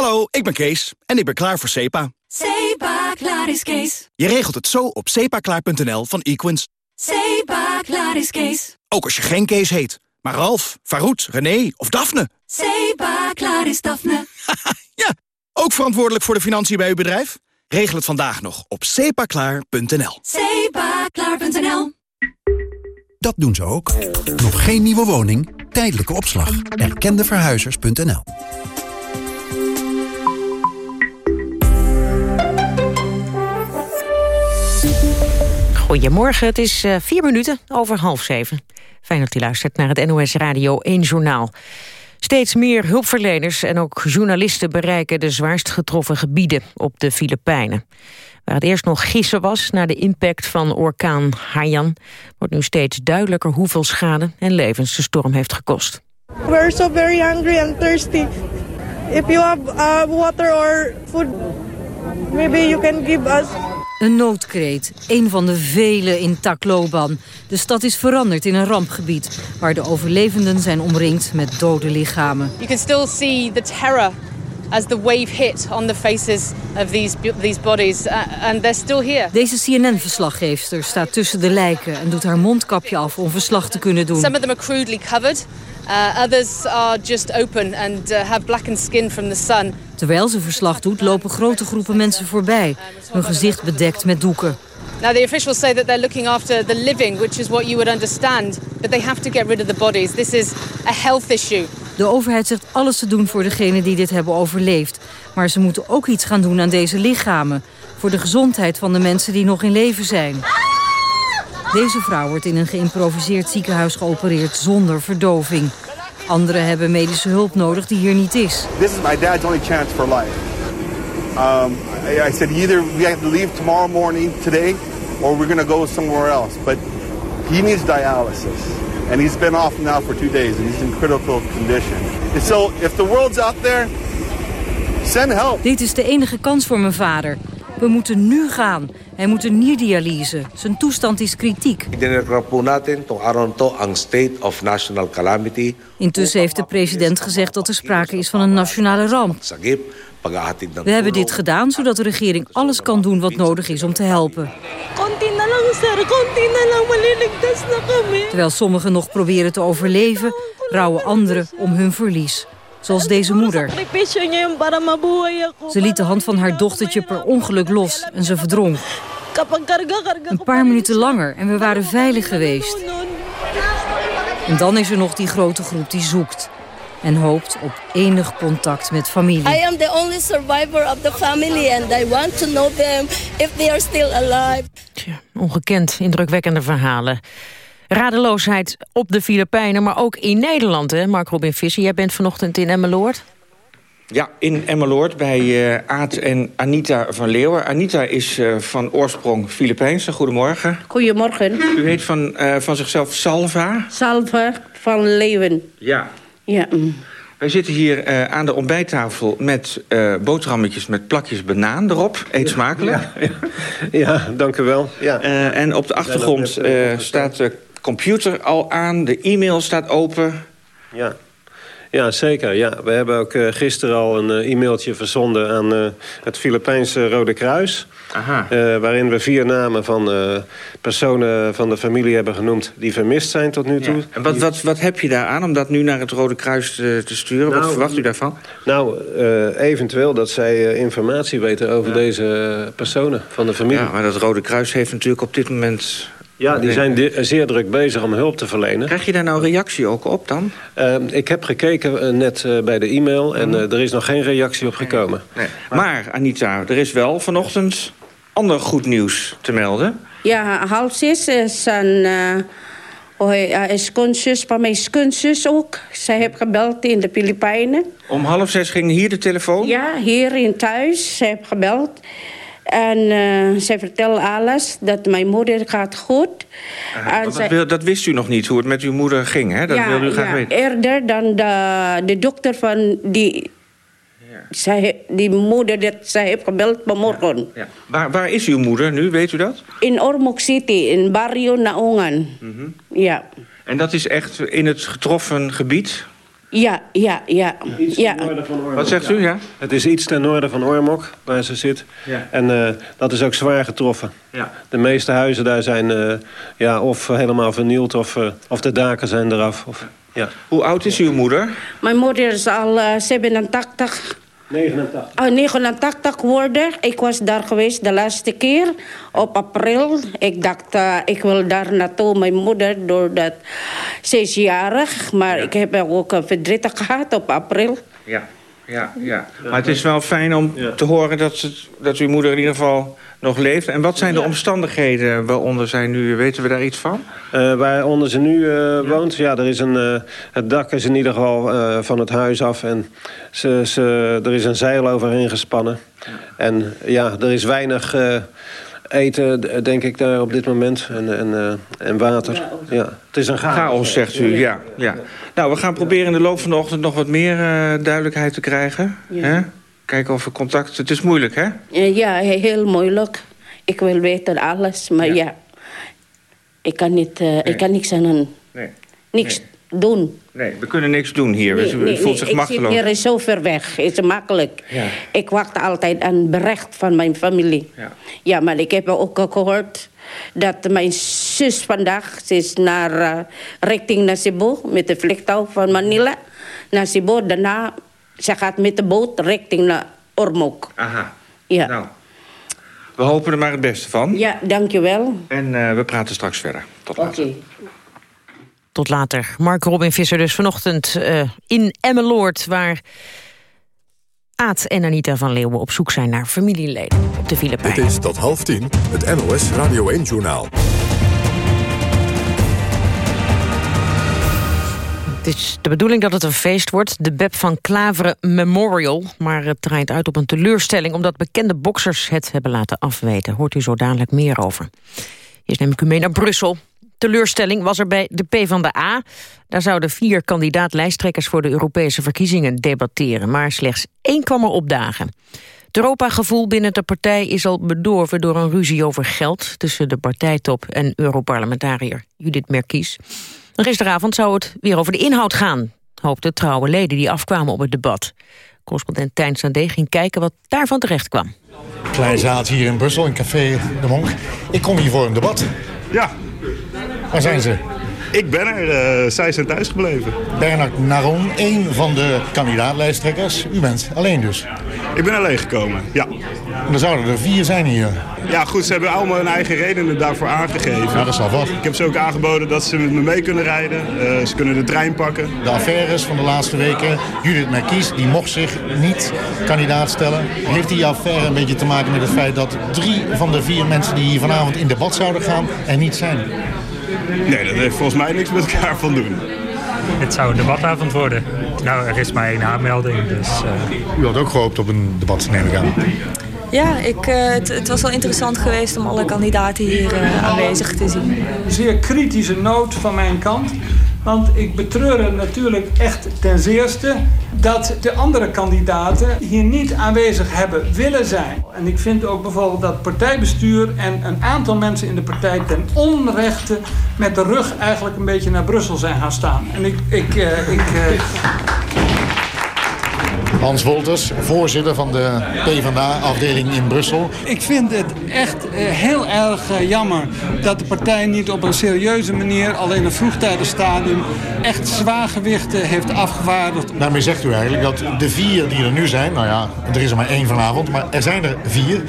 Hallo, ik ben Kees en ik ben klaar voor SEPA. SEPA, klaar is Kees. Je regelt het zo op sepaklaar.nl van Equins. SEPA, klaar is Kees. Ook als je geen Kees heet. Maar Ralf, Farouk, René of Daphne. Seba, klaar is Daphne. ja, ook verantwoordelijk voor de financiën bij uw bedrijf? Regel het vandaag nog op sepaklaar.nl. Sepaklaar.nl Dat doen ze ook. Nog geen nieuwe woning? Tijdelijke opslag. Erkendeverhuizers.nl Goedemorgen, het is uh, vier minuten over half zeven. Fijn dat u luistert naar het NOS Radio 1 Journaal. Steeds meer hulpverleners en ook journalisten bereiken de zwaarst getroffen gebieden op de Filipijnen. Waar het eerst nog gissen was naar de impact van orkaan Haiyan, wordt nu steeds duidelijker hoeveel schade en levens de storm heeft gekost. We're so very hungry and thirsty. If you have uh, water or food, maybe you can give us. Een noodkreet, een van de vele in Tacloban. De stad is veranderd in een rampgebied... waar de overlevenden zijn omringd met dode lichamen. You can still see the terror as the wave hit on the faces of these, these bodies. Uh, and they're still here. Deze CNN-verslaggeefster staat tussen de lijken... en doet haar mondkapje af om verslag te kunnen doen. Some of them are crudely covered. Uh, others are just open and uh, have blackened skin from the sun. Terwijl ze verslag doet, lopen grote groepen mensen voorbij. Hun gezicht bedekt met doeken. Now the officials say that they're looking after the living, which is what you would understand. But they have to get rid of the bodies. This is a health issue. De overheid zegt alles te doen voor degenen die dit hebben overleefd. Maar ze moeten ook iets gaan doen aan deze lichamen. Voor de gezondheid van de mensen die nog in leven zijn. Deze vrouw wordt in een geïmproviseerd ziekenhuis geopereerd zonder verdoving. Anderen hebben medische hulp nodig die hier niet is. This is my dad's only chance for life. Um, I, said either we have to leave tomorrow morning today or we're going go somewhere else. But he needs dialysis. And he's been off now for two days and he's in critical condition. And so if the world's out there, send help. Dit is de enige kans voor mijn vader. We moeten nu gaan. Hij moet een nierdialyse. Zijn toestand is kritiek. state of national calamity. Intussen heeft de president gezegd dat er sprake is van een nationale ramp. We hebben dit gedaan zodat de regering alles kan doen wat nodig is om te helpen. Terwijl sommigen nog proberen te overleven, rouwen anderen om hun verlies. Zoals deze moeder. Ze liet de hand van haar dochtertje per ongeluk los en ze verdronk. Een paar minuten langer en we waren veilig geweest. En dan is er nog die grote groep die zoekt en hoopt op enig contact met familie. I am the only survivor of the family and I want to know them if they are still alive. Tja, ongekend indrukwekkende verhalen. Radeloosheid op de Filipijnen, maar ook in Nederland, hè, Mark Robin Visser. Jij bent vanochtend in Emmeloord. Ja, in Emmeloord bij uh, Aad en Anita van Leeuwen. Anita is uh, van oorsprong Filipijnse. Goedemorgen. Goedemorgen. U heet van, uh, van zichzelf Salva? Salva van Leeuwen. Ja. Ja. Wij zitten hier aan de ontbijttafel met boterhammetjes met plakjes banaan erop. Eet smakelijk. Ja, ja. ja dank u wel. Ja. en op de achtergrond staat de computer al aan, de e-mail staat open. Ja. Ja, zeker. Ja. We hebben ook uh, gisteren al een uh, e-mailtje verzonden aan uh, het Filipijnse Rode Kruis. Aha. waarin we vier namen van personen van de familie hebben genoemd... die vermist zijn tot nu toe. Ja. En wat, wat, wat heb je daar aan om dat nu naar het Rode Kruis te, te sturen? Nou, wat verwacht u daarvan? Nou, eventueel dat zij informatie weten over ja. deze personen van de familie. Ja, maar dat Rode Kruis heeft natuurlijk op dit moment ja, die zijn zeer druk bezig om hulp te verlenen. Krijg je daar nou reactie ook op dan? Uh, ik heb gekeken uh, net uh, bij de e-mail en uh, er is nog geen reactie op gekomen. Nee. Nee. Maar Anita, er is wel vanochtend ander goed nieuws te melden. Ja, half zes is een... Oh, is kunstjes, van mijn kunstjes ook. Zij heeft gebeld in de Filipijnen. Om half zes ging hier de telefoon? Ja, hier in thuis. Ze heeft gebeld. En uh, zij vertelde alles, dat mijn moeder gaat goed. En dat, zij... wil, dat, wist u nog niet, hoe het met uw moeder ging, hè? Dat ja, wilde u graag ja, weten. eerder dan de, de dokter van die... Ja. Zij, die moeder dat zij heeft gebeld vanmorgen. Waar, waar is uw moeder nu, weet u dat? In Ormoc City, in Barrio Naongan. Mm -hmm. Ja. En dat is echt in het getroffen gebied? Ja, ja, ja. ja. Wat zegt u, ja? Het is iets ten noorden van Ormok, waar ze zit. Ja. En uh, dat is ook zwaar getroffen. Ja. De meeste huizen daar zijn uh, ja, of helemaal vernield of, uh, of de daken zijn eraf. Of, ja. Hoe oud is uw moeder? Mijn moeder is al 87. 89. Oh, 89 geworden. Ik was daar geweest de laatste keer op april. Ik dacht, uh, ik wil daar naartoe. Mijn moeder, doordat ze is jarig. Maar ja. ik heb ook een verdrietig gehad op april. Ja, ja, ja. Maar het is wel fijn om ja. te horen dat, ze, dat uw moeder in ieder geval nog leeft. En wat zijn de omstandigheden waaronder zij nu... Weten we daar iets van? Uh, waaronder ze nu uh, woont? Ja, er is een, uh, het dak is in ieder geval van het huis af. En ze, ze, er is een zeil overheen gespannen. En ja, er is weinig eten, denk ik, daar op dit moment. En, en, en water. Ja, het is een chaos. Chaos, zegt u, ja, ja. Nou, we gaan proberen in de loop van de ochtend nog wat meer duidelijkheid te krijgen. Ja. Hè? Kijken of we contact... Het is moeilijk, hè? Ja, heel moeilijk. Ik wil weten alles, maar ja. ja ik, kan niet, uh, nee. ik kan niks aan doen. Nee. Niks nee. Doen. Nee, we kunnen niks doen hier. Nee, u nee, voelt zich machteloos. Ik zit hier zo ver weg. Het is makkelijk. Ja. Ik wacht altijd aan bericht van mijn familie. Ja. ja, maar ik heb ook gehoord dat mijn zus vandaag... ze is naar, uh, richting naar Cebu met de vliegtuig van Manila. Naar Cebu, daarna... Ze gaat met de boot richting naar Ormok. Aha. Ja. Nou, we hopen er maar het beste van. Ja, dankjewel. En uh, we praten straks verder. Tot later. Okay. Tot later. Mark Robin Visser dus vanochtend uh, in Emmeloord... waar Aad en Anita van Leeuwen op zoek zijn naar familieleden op de Filipijnen. Dit is tot half tien het NOS Radio 1-journaal. Het is de bedoeling dat het een feest wordt, de Beb van Klaveren Memorial. Maar het draait uit op een teleurstelling... omdat bekende boksers het hebben laten afweten. Hoort u zo dadelijk meer over. Eerst neem ik u mee naar Brussel. Teleurstelling was er bij de PvdA. Daar zouden vier kandidaat-lijsttrekkers voor de Europese verkiezingen debatteren. Maar slechts één kwam er opdagen. Het Europa-gevoel binnen de partij is al bedorven door een ruzie over geld... tussen de partijtop en Europarlementariër Judith Merkies. Gisteravond zou het weer over de inhoud gaan, hoopten trouwe leden die afkwamen op het debat. Correspondent Tijn Sandé ging kijken wat daarvan terecht kwam. Klein zaad hier in Brussel, in Café de Monk. Ik kom hier voor een debat. Ja. Waar zijn ze? Ik ben er. Uh, zij zijn thuis gebleven. Bernard Naron, één van de kandidaatlijsttrekkers. U bent alleen dus? Ik ben alleen gekomen, ja. En er zouden er vier zijn hier. Ja, goed, ze hebben allemaal hun eigen redenen daarvoor aangegeven. Ja, dat is al wat. Ik heb ze ook aangeboden dat ze met me mee kunnen rijden. Uh, ze kunnen de trein pakken. De affaires van de laatste weken. Judith Merkies, die mocht zich niet kandidaat stellen. Heeft die affaire een beetje te maken met het feit dat drie van de vier mensen die hier vanavond in debat zouden gaan er niet zijn? Nee, dat heeft volgens mij niks met elkaar van doen. Het zou een debatavond worden. Nou, er is maar één aanmelding, dus... Uh... U had ook gehoopt op een debat, neem ik aan. Ja, ik, uh, het, het, was wel interessant geweest om alle kandidaten hier uh, aanwezig te zien. Zeer kritische noot van mijn kant. Want ik betreur natuurlijk echt ten zeerste dat de andere kandidaten hier niet aanwezig hebben willen zijn. En ik vind ook bijvoorbeeld dat partijbestuur en een aantal mensen in de partij ten onrechte met de rug eigenlijk een beetje naar Brussel zijn gaan staan. En ik... ik, uh, ik Hans Wolters, voorzitter van de PvdA-afdeling in Brussel. Ik vind het echt uh, heel erg uh, jammer dat de partij niet op een serieuze manier... al in een vroegtijdig stadium echt zwaargewichten heeft afgevaardigd. Daarmee zegt u eigenlijk dat de vier die er nu zijn... nou ja, er is er maar één vanavond, maar er zijn er vier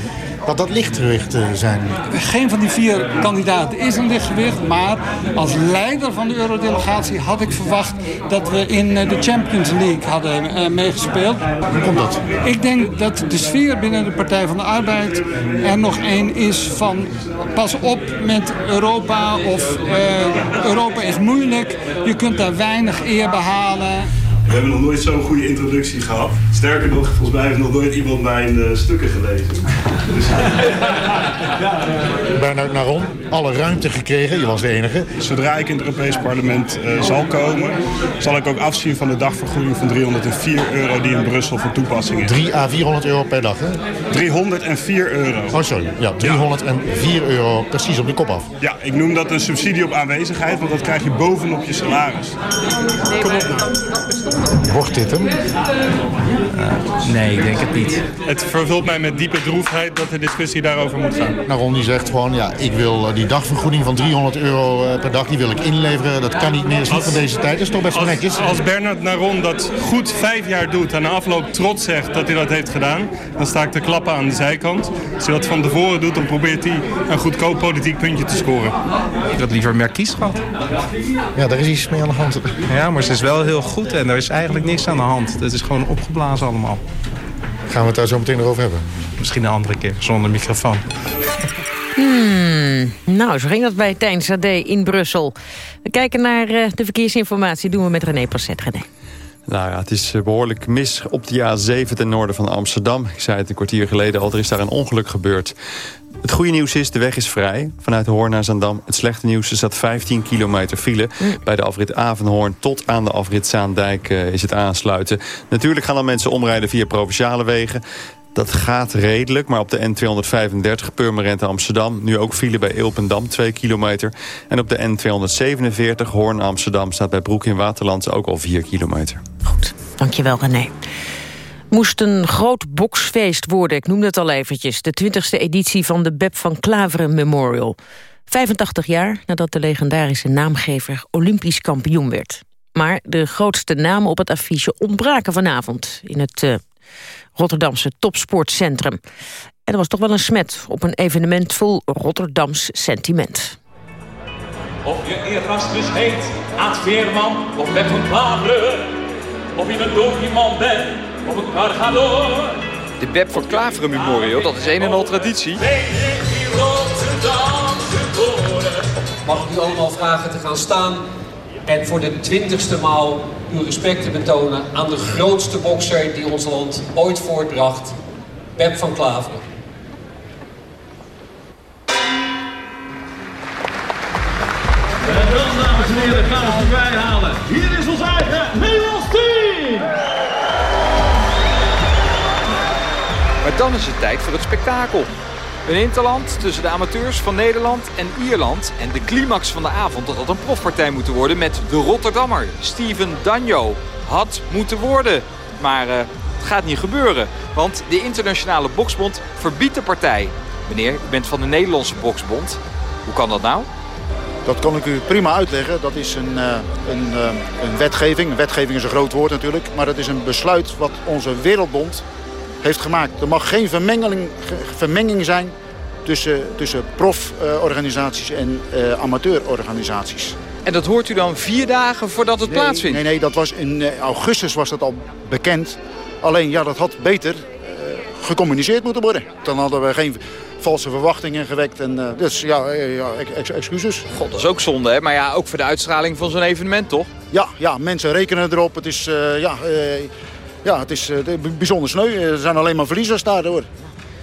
dat dat lichtgewicht zijn. Geen van die vier kandidaten is een lichtgewicht. Maar als leider van de eurodelegatie had ik verwacht... dat we in de Champions League hadden uh, meegespeeld. Hoe komt dat? Ik denk dat de sfeer binnen de Partij van de Arbeid... er nog één is van pas op met Europa... of uh, Europa is moeilijk, je kunt daar weinig eer behalen... We hebben nog nooit zo'n goede introductie gehad. Sterker nog, volgens mij heeft nog nooit iemand mijn uh, stukken gelezen. Dus... Bernard Naron, alle ruimte gekregen, je was de enige. Zodra ik in het Europees Parlement uh, zal komen, zal ik ook afzien van de dagvergoeding van 304 euro die in Brussel van toepassing is. 3 à 400 euro per dag, hè? 304 euro. Oh, sorry. Ja, 304 ja. euro precies op de kop af. Ja, ik noem dat een subsidie op aanwezigheid, want dat krijg je bovenop je salaris. Kom op nou. Wordt dit hem? nee, ik denk het niet. Het vervult mij met diepe droefheid dat de discussie daarover moet gaan. Naron die zegt gewoon, ja, ik wil eh, die dagvergoeding van 300 euro eh, per dag, die wil ik inleveren. Dat kan niet meer, is niet van deze tijd. Dat is toch best wel netjes. Als Bernard Naron dat goed vijf jaar doet en na afloop trots zegt dat hij dat heeft gedaan, dan sta ik te klappen aan de zijkant. Als hij dat van tevoren doet, dan probeert hij een goedkoop politiek puntje te scoren. Ik had liever meer kiesgat. Ja, daar is iets mee aan de hand. Ja, maar ze is wel heel goed en is eigenlijk niks aan de hand. Het is gewoon opgeblazen allemaal. Gaan we het daar zo meteen nog over hebben? Misschien een andere keer, zonder microfoon. Hmm, nou, zo ging dat bij Tijn Sade in Brussel. We kijken naar uh, de verkeersinformatie. doen we met René Passet. René. Nou ja, het is behoorlijk mis op de A7 ten noorden van Amsterdam. Ik zei het een kwartier geleden al, er is daar een ongeluk gebeurd. Het goede nieuws is, de weg is vrij vanuit Hoorn naar Zandam. Het slechte nieuws is dat 15 kilometer file. Bij de afrit Avenhoorn tot aan de afrit Zaandijk uh, is het aansluiten. Natuurlijk gaan dan mensen omrijden via provinciale wegen. Dat gaat redelijk, maar op de N235 Purmerend Amsterdam... nu ook file bij Ilpendam, 2 kilometer. En op de N247 Hoorn Amsterdam staat bij Broek in Waterland ook al 4 kilometer. Goed, dankjewel René moest een groot boksfeest worden. Ik noemde het al eventjes. De 20e editie van de Beb van Klaveren Memorial. 85 jaar nadat de legendarische naamgever Olympisch kampioen werd. Maar de grootste namen op het affiche ontbraken vanavond... in het uh, Rotterdamse topsportcentrum. En er was toch wel een smet op een evenement vol Rotterdams sentiment. Of je Erasmus heet, Aad Veerman of Beb van Klaveren... of je een bent of een cargador... De Beb van Klaveren Memorial, dat is een en al traditie. Mag ik u allemaal vragen te gaan staan en voor de twintigste maal uw respect te betonen aan de grootste bokser die ons land ooit voortbracht, Beb van Klaveren. En dan, dames en heren, gaan we voorbij halen. Hier is ons eigen Nederlands team! Maar dan is het tijd voor het spektakel. Een interland tussen de amateurs van Nederland en Ierland. En de climax van de avond dat had een profpartij moeten worden met de Rotterdammer. Steven Danjo had moeten worden. Maar uh, het gaat niet gebeuren. Want de internationale boksbond verbiedt de partij. Meneer, u bent van de Nederlandse boksbond. Hoe kan dat nou? Dat kan ik u prima uitleggen. Dat is een, uh, een, uh, een wetgeving. Wetgeving is een groot woord natuurlijk. Maar dat is een besluit wat onze wereldbond heeft gemaakt. Er mag geen vermenging, vermenging zijn tussen, tussen proforganisaties en uh, amateurorganisaties. En dat hoort u dan vier dagen voordat het nee, plaatsvindt? Nee, nee, dat was in augustus was dat al bekend. Alleen, ja, dat had beter gecommuniceerd moeten worden. Dan hadden we geen valse verwachtingen gewekt. En, uh, dus ja, ja ex excuses. God, dat is ook zonde, hè? Maar ja, ook voor de uitstraling van zo'n evenement, toch? Ja, ja, mensen rekenen erop. Het is, ja, ja, het is bijzonder sneu. Er zijn alleen maar verliezers daardoor.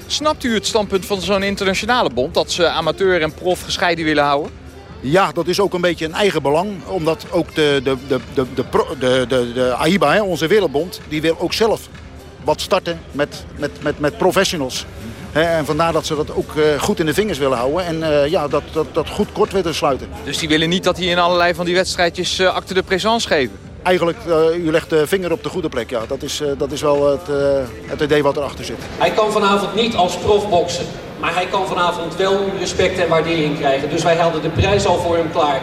Snapt u het standpunt van zo'n internationale bond... dat ze amateur en prof gescheiden willen houden? Ja, dat is ook een beetje een eigen belang. Omdat ook de, de, de, de, de, de, de, de AIBA, hè, onze wereldbond... die wil ook zelf wat starten met, met, met, met professionals. He, en vandaar dat ze dat ook uh, goed in de vingers willen houden. En uh, ja, dat, dat, dat goed kort willen sluiten. Dus die willen niet dat hij in allerlei van die wedstrijdjes uh, acte de présence geven? Eigenlijk, u legt de vinger op de goede plek. Ja. Dat, is, dat is wel het, het idee wat erachter zit. Hij kan vanavond niet als prof boksen. Maar hij kan vanavond wel uw respect en waardering krijgen. Dus wij hadden de prijs al voor hem klaar.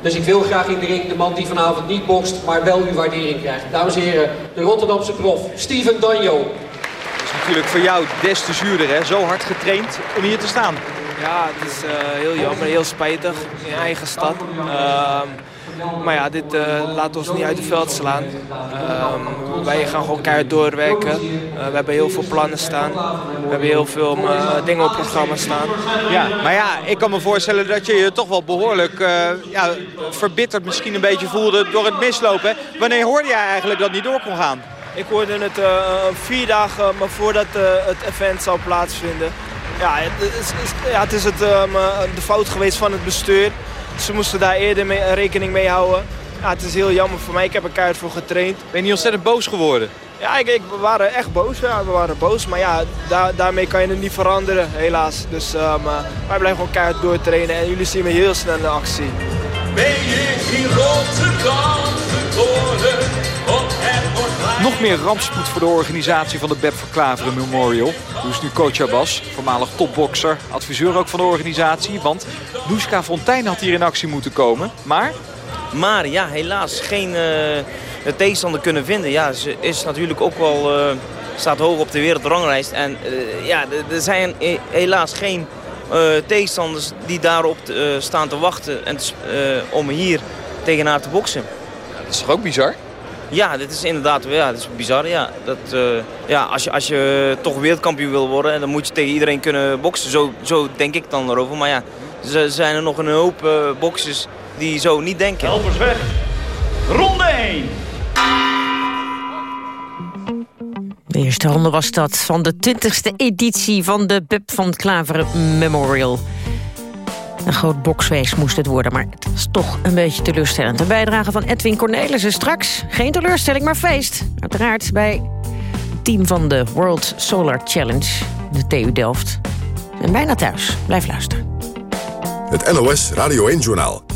Dus ik wil graag in de ring de man die vanavond niet bokst, maar wel uw waardering krijgt. Dames en heren, de Rotterdamse prof, Steven Danjo. Dat is natuurlijk voor jou des te zuurder, hè? Zo hard getraind om hier te staan. Ja, het is uh, heel jammer, heel spijtig in eigen stad. Uh, maar ja, dit uh, laat ons niet uit het veld slaan. Uh, wij gaan gewoon keihard doorwerken. Uh, we hebben heel veel plannen staan. We hebben heel veel dingen op programma staan. Ja, maar ja, ik kan me voorstellen dat je je toch wel behoorlijk ja, verbitterd misschien een beetje voelde door het mislopen. Wanneer hoorde jij eigenlijk dat niet door kon gaan? Ik hoorde het vier dagen maar voordat het event zou plaatsvinden. Ja, het is, ja, het is het, um, de fout geweest van het bestuur. Ze moesten daar eerder mee, rekening mee houden. Ja, het is heel jammer voor mij. Ik heb er keihard voor getraind. Ben je niet ontzettend boos geworden? Ja, ik, ik, we waren echt boos. Ja, we waren boos. Maar ja, daar, daarmee kan je het niet veranderen, helaas. Dus um, uh, wij blijven gewoon keihard doortrainen. En jullie zien me heel snel in de actie. Ben je in Rotterdam geboren? Nog meer rampspoed voor de organisatie van de Beb Verklaveren Memorial. Hoe is nu coach Abbas, voormalig topbokser, adviseur ook van de organisatie. Want Noeska Fontijn had hier in actie moeten komen. Maar Maar ja, helaas geen uh, tegenstander kunnen vinden. Ja, ze is natuurlijk ook wel, uh, staat hoog op de wereldranglijst. En uh, ja, er zijn helaas geen tegenstanders die daarop staan te wachten en, om hier tegen haar te boksen. Ja, dat is toch ook bizar? Ja, dit is inderdaad ja, dit is bizar. Ja. Dat, ja, als, je, als je toch wereldkampioen wil worden, dan moet je tegen iedereen kunnen boksen. Zo, zo denk ik dan erover. Maar ja, er zijn er nog een hoop boxers die zo niet denken. Helpers weg. Ronde 1. De eerste ronde was dat van de 20e editie van de Beb van Klaveren Memorial. Een groot boksfeest moest het worden, maar het was toch een beetje teleurstellend. Een bijdrage van Edwin Cornelissen straks. Geen teleurstelling, maar feest. Uiteraard bij het team van de World Solar Challenge, de TU Delft. En bijna thuis. Blijf luisteren. Het NOS Radio 1-journaal.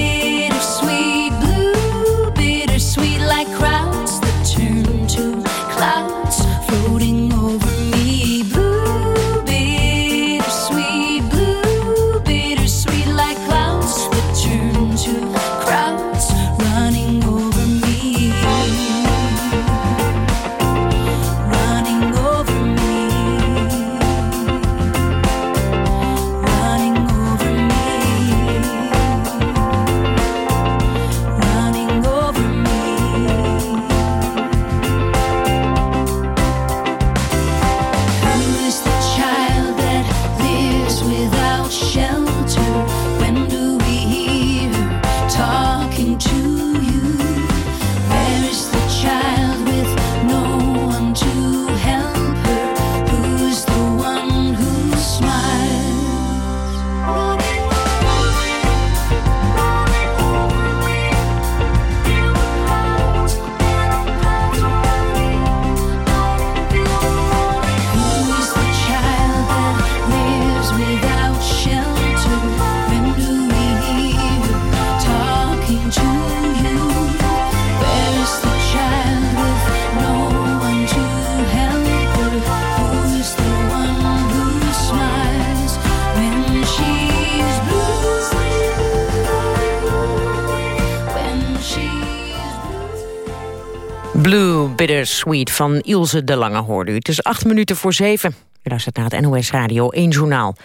Bittersweet van Ilse de Lange hoorde u. Het is acht minuten voor zeven. U luistert naar het NOS Radio 1 Journaal.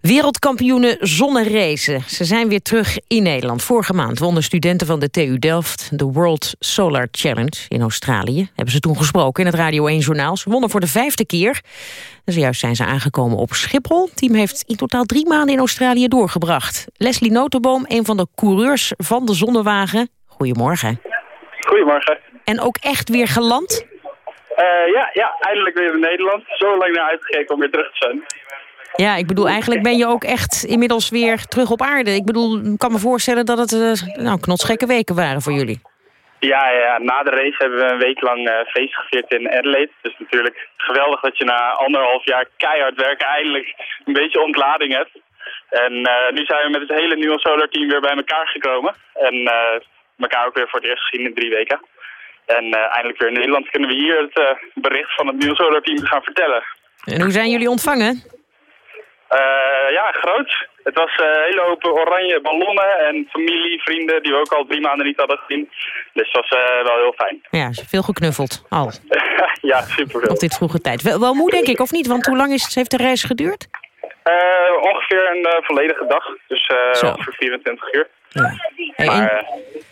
Wereldkampioenen zonneracen. Ze zijn weer terug in Nederland. Vorige maand wonnen studenten van de TU Delft de World Solar Challenge in Australië. Hebben ze toen gesproken in het Radio 1 Journaal. Ze wonnen voor de vijfde keer. En zojuist zijn ze aangekomen op Schiphol. Het team heeft in totaal drie maanden in Australië doorgebracht. Leslie Notenboom, een van de coureurs van de zonnewagen. Goedemorgen. Goedemorgen. En ook echt weer geland? Uh, ja, ja, eindelijk weer in Nederland. Zo lang naar uitgekeken om weer terug te zijn. Ja, ik bedoel, eigenlijk ben je ook echt inmiddels weer terug op aarde. Ik bedoel, ik kan me voorstellen dat het uh, nou, knotsgekke weken waren voor jullie. Ja, ja, na de race hebben we een week lang uh, feest gevierd in Adelaide. Dus natuurlijk geweldig dat je na anderhalf jaar keihard werken eindelijk een beetje ontlading hebt. En nu zijn we met het hele nieuwe Solar Team weer bij elkaar gekomen. En elkaar ook weer voor het eerst gezien in drie weken. En uh, eindelijk weer in Nederland kunnen we hier het uh, bericht van het nieuwe Solar Team gaan vertellen. En hoe zijn jullie ontvangen? Uh, ja, groot. Het was een hele hoop oranje ballonnen en familie, vrienden die we ook al drie maanden niet hadden gezien. Dus het was wel heel fijn. Ja, veel geknuffeld, al. ja, superveel. Op dit vroege tijd. Wel, wel moe denk ik, of niet? Want hoe lang is het, heeft de reis geduurd? Eh, ongeveer een eh, volledige dag. Dus eh, ongeveer 24 uur. Maar eh,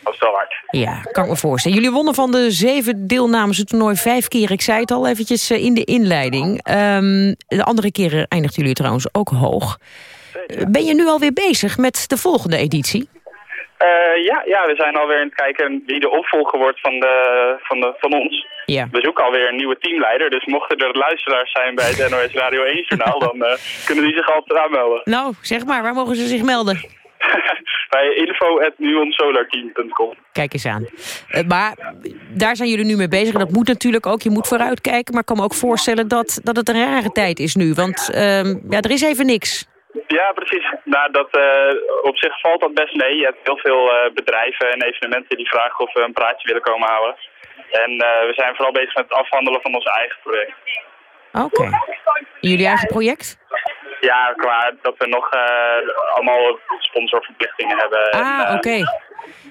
dat is wel waard. Ja, kan ik me voorstellen. Jullie wonnen van de zeven deelnames het toernooi vijf keer. Ik zei het al eventjes eh, in de inleiding. Ehm, de andere keren eindigden jullie trouwens ook hoog. Eh, Ben je nu alweer bezig met de volgende editie? Eh, ja, ja, we zijn alweer aan het kijken wie de opvolger wordt van, de, van, de, van ons. Ja. We zoeken alweer een nieuwe teamleider. Dus mochten er luisteraars zijn bij het NOS Radio 1 journaal, dan eh, kunnen die zich altijd aanmelden. Nou, zeg maar, waar mogen ze zich melden? Bij info.nuonsolarteam.com. Kijk eens aan. Eh, maar daar zijn jullie nu mee bezig. En dat moet natuurlijk ook. Je moet vooruitkijken. Maar ik kan me ook voorstellen dat, dat het een rare tijd is nu. Want ehm, ja, er is even niks. Ja, precies. Nou, dat, eh, op zich valt dat best mee. Je hebt heel veel eh, bedrijven en evenementen die vragen of we een praatje willen komen houden. En we zijn vooral bezig met het afhandelen van ons eigen project. Oké. Jullie eigen project? Ja, qua dat we nog eh, allemaal sponsorverplichtingen hebben. Ah, eh, oké.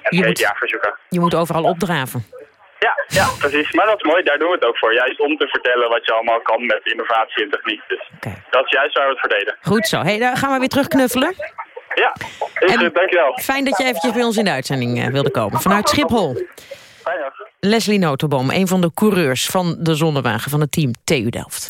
Je moet- jaarverzoeken. Je moet overal opdraven. Ja, ja, precies. Maar dat is mooi, daar doen we het ook voor. Juist om te vertellen wat je allemaal kan met innovatie en techniek. Dus dat is juist waar we het verdelen. Goed zo. Hey, dan gaan we weer terug knuffelen. Ja, is goed, dankjewel. Fijn dat je eventjes bij ons in de uitzending eh, wilde komen. Vanuit Schiphol. Fijn. Leslie Notenboom, een van de coureurs van de zonnewagen van het team TU Delft.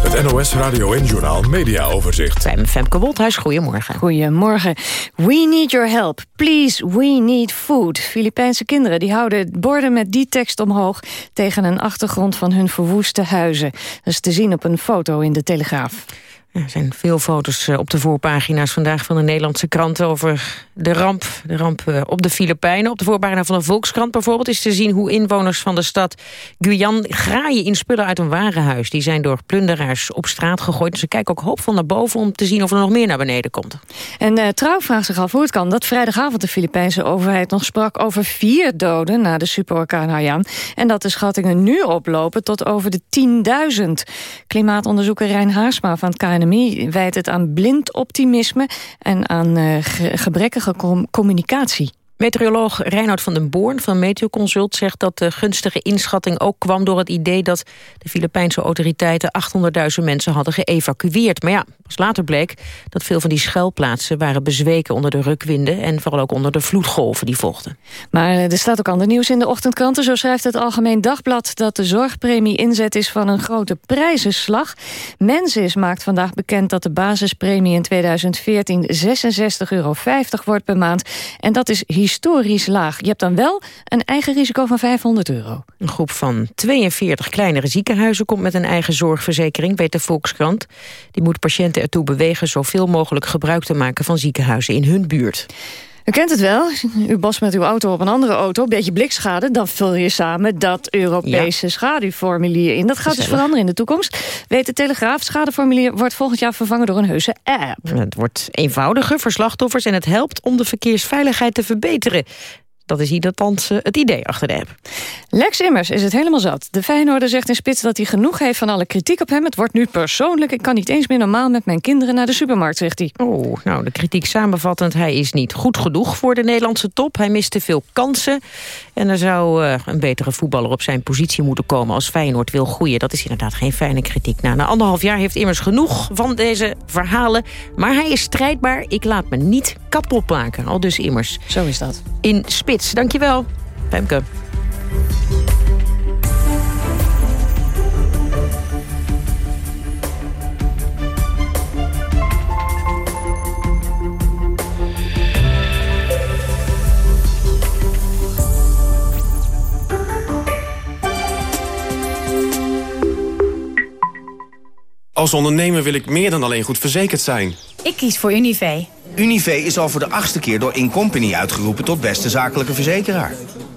Het NOS Radio en Journaal Media Overzicht. Bij Femke Wolthuis, goedemorgen. Goedemorgen. We need your help. Please, we need food. Filipijnse kinderen die houden borden met die tekst omhoog... tegen een achtergrond van hun verwoeste huizen. Dat is te zien op een foto in de Telegraaf. Er zijn veel foto's eh, op de voorpagina's vandaag van de Nederlandse kranten over de ramp, de ramp eh, op de Filipijnen. Op de voorpagina van de Volkskrant bijvoorbeeld is te zien hoe inwoners van de stad Guyana graaien in spullen uit een warenhuis. Die zijn door plunderaars op straat gegooid. Ze kijken ook hoopvol naar boven om te zien of er nog meer naar beneden komt. En eh, Trouw vraagt zich af hoe het kan dat vrijdagavond de Filipijnse overheid nog sprak over vier doden na de superorkaan Haiyan. En dat de schattingen nu oplopen tot over de 10.000. Klimaatonderzoeker Rijn Haarsma van het Wijt het aan blind optimisme en aan eh, ge- gebrekkige com- communicatie. Meteoroloog Reinoud van den Boorn van Meteoconsult zegt dat de gunstige inschatting ook kwam door het idee dat de Filipijnse autoriteiten 800.000 mensen hadden geëvacueerd. Maar ja, pas later bleek dat veel van die schuilplaatsen waren bezweken onder de rukwinden en vooral ook onder de vloedgolven die volgden. Maar eh, er staat ook ander nieuws in de ochtendkranten. Zo schrijft het Algemeen Dagblad dat de zorgpremie inzet is van een grote prijzenslag. Mensis maakt vandaag bekend dat de basispremie in 2014 66,50 euro wordt per maand. En dat is historisch laag. Je hebt dan wel een eigen risico van 500 euro. Een groep van 42 kleinere ziekenhuizen komt met een eigen zorgverzekering, weet de Volkskrant. Die moet patiënten ertoe bewegen zoveel mogelijk gebruik te maken van ziekenhuizen in hun buurt. U kent het wel. U bost met uw auto op een andere auto. Een beetje blikschade. Dan vul je samen dat Europese schadeformulier in. Dat gaat dus veranderen in de toekomst. Weet de Telegraaf. Schadeformulier wordt volgend jaar vervangen door een heuse app. Het wordt eenvoudiger voor slachtoffers en het helpt om de verkeersveiligheid te verbeteren. Dat is althans eh, het idee achter de app. Lex Immers is het helemaal zat. De Feyenoorder zegt in Spits dat hij genoeg heeft van alle kritiek op hem. Het wordt nu persoonlijk. Ik kan niet eens meer normaal met mijn kinderen naar de supermarkt, zegt hij. Oh, nou, de kritiek samenvattend. Hij is niet goed genoeg voor de Nederlandse top. Hij mist te veel kansen. En er zou eh, een betere voetballer op zijn positie moeten komen... als Feyenoord wil groeien. Dat is inderdaad geen fijne kritiek. Nou, na anderhalf jaar heeft Immers genoeg van deze verhalen. Maar hij is strijdbaar. Ik laat me niet kapot maken. Al dus Immers. Zo is dat. In Spits. Dankjewel, Femke. Als ondernemer wil ik meer dan alleen goed verzekerd zijn. Ik kies voor Univé. Univé is al voor de achtste keer door Incompany uitgeroepen tot beste zakelijke verzekeraar.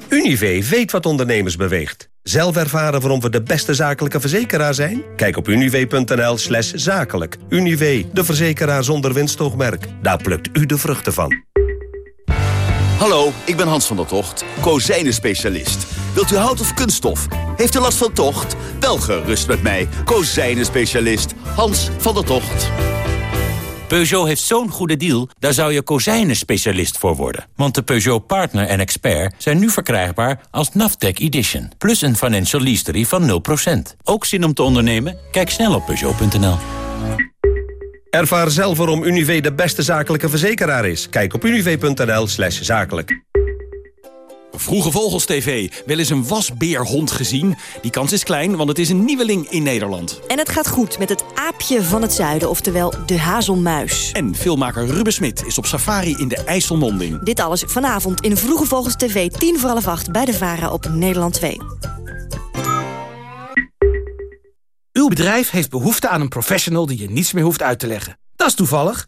Univé weet wat ondernemers beweegt. Zelf ervaren waarom we de beste zakelijke verzekeraar zijn? Kijk op univé.nl slash zakelijk. Univé, de verzekeraar zonder winstoogmerk. Daar plukt u de vruchten van. Hallo, ik ben Hans van der Tocht, kozijnen-specialist. Wilt u hout of kunststof? Heeft u last van tocht? Wel gerust met mij, kozijnen-specialist Hans van der Tocht. Peugeot heeft zo'n goede deal, daar zou je kozijnen-specialist voor worden. Want de Peugeot Partner en Expert zijn nu verkrijgbaar als Naftec Edition. Plus een financial leasery van 0%. Ook zin om te ondernemen? Kijk snel op Peugeot.nl. Ervaar zelf waarom Univé de beste zakelijke verzekeraar is. Kijk op univé.nl slash zakelijk. Vroege Vogels TV. Wel eens een wasbeerhond gezien? Die kans is klein, want het is een nieuweling in Nederland. En het gaat goed met het aapje van het zuiden, oftewel de hazelmuis. En filmmaker Ruben Smit is op safari in de IJsselmonding. Dit alles vanavond in Vroege Vogels TV, tien voor half acht bij de VARA op Nederland 2. Uw bedrijf heeft behoefte aan een professional die je niets meer hoeft uit te leggen. Dat is toevallig.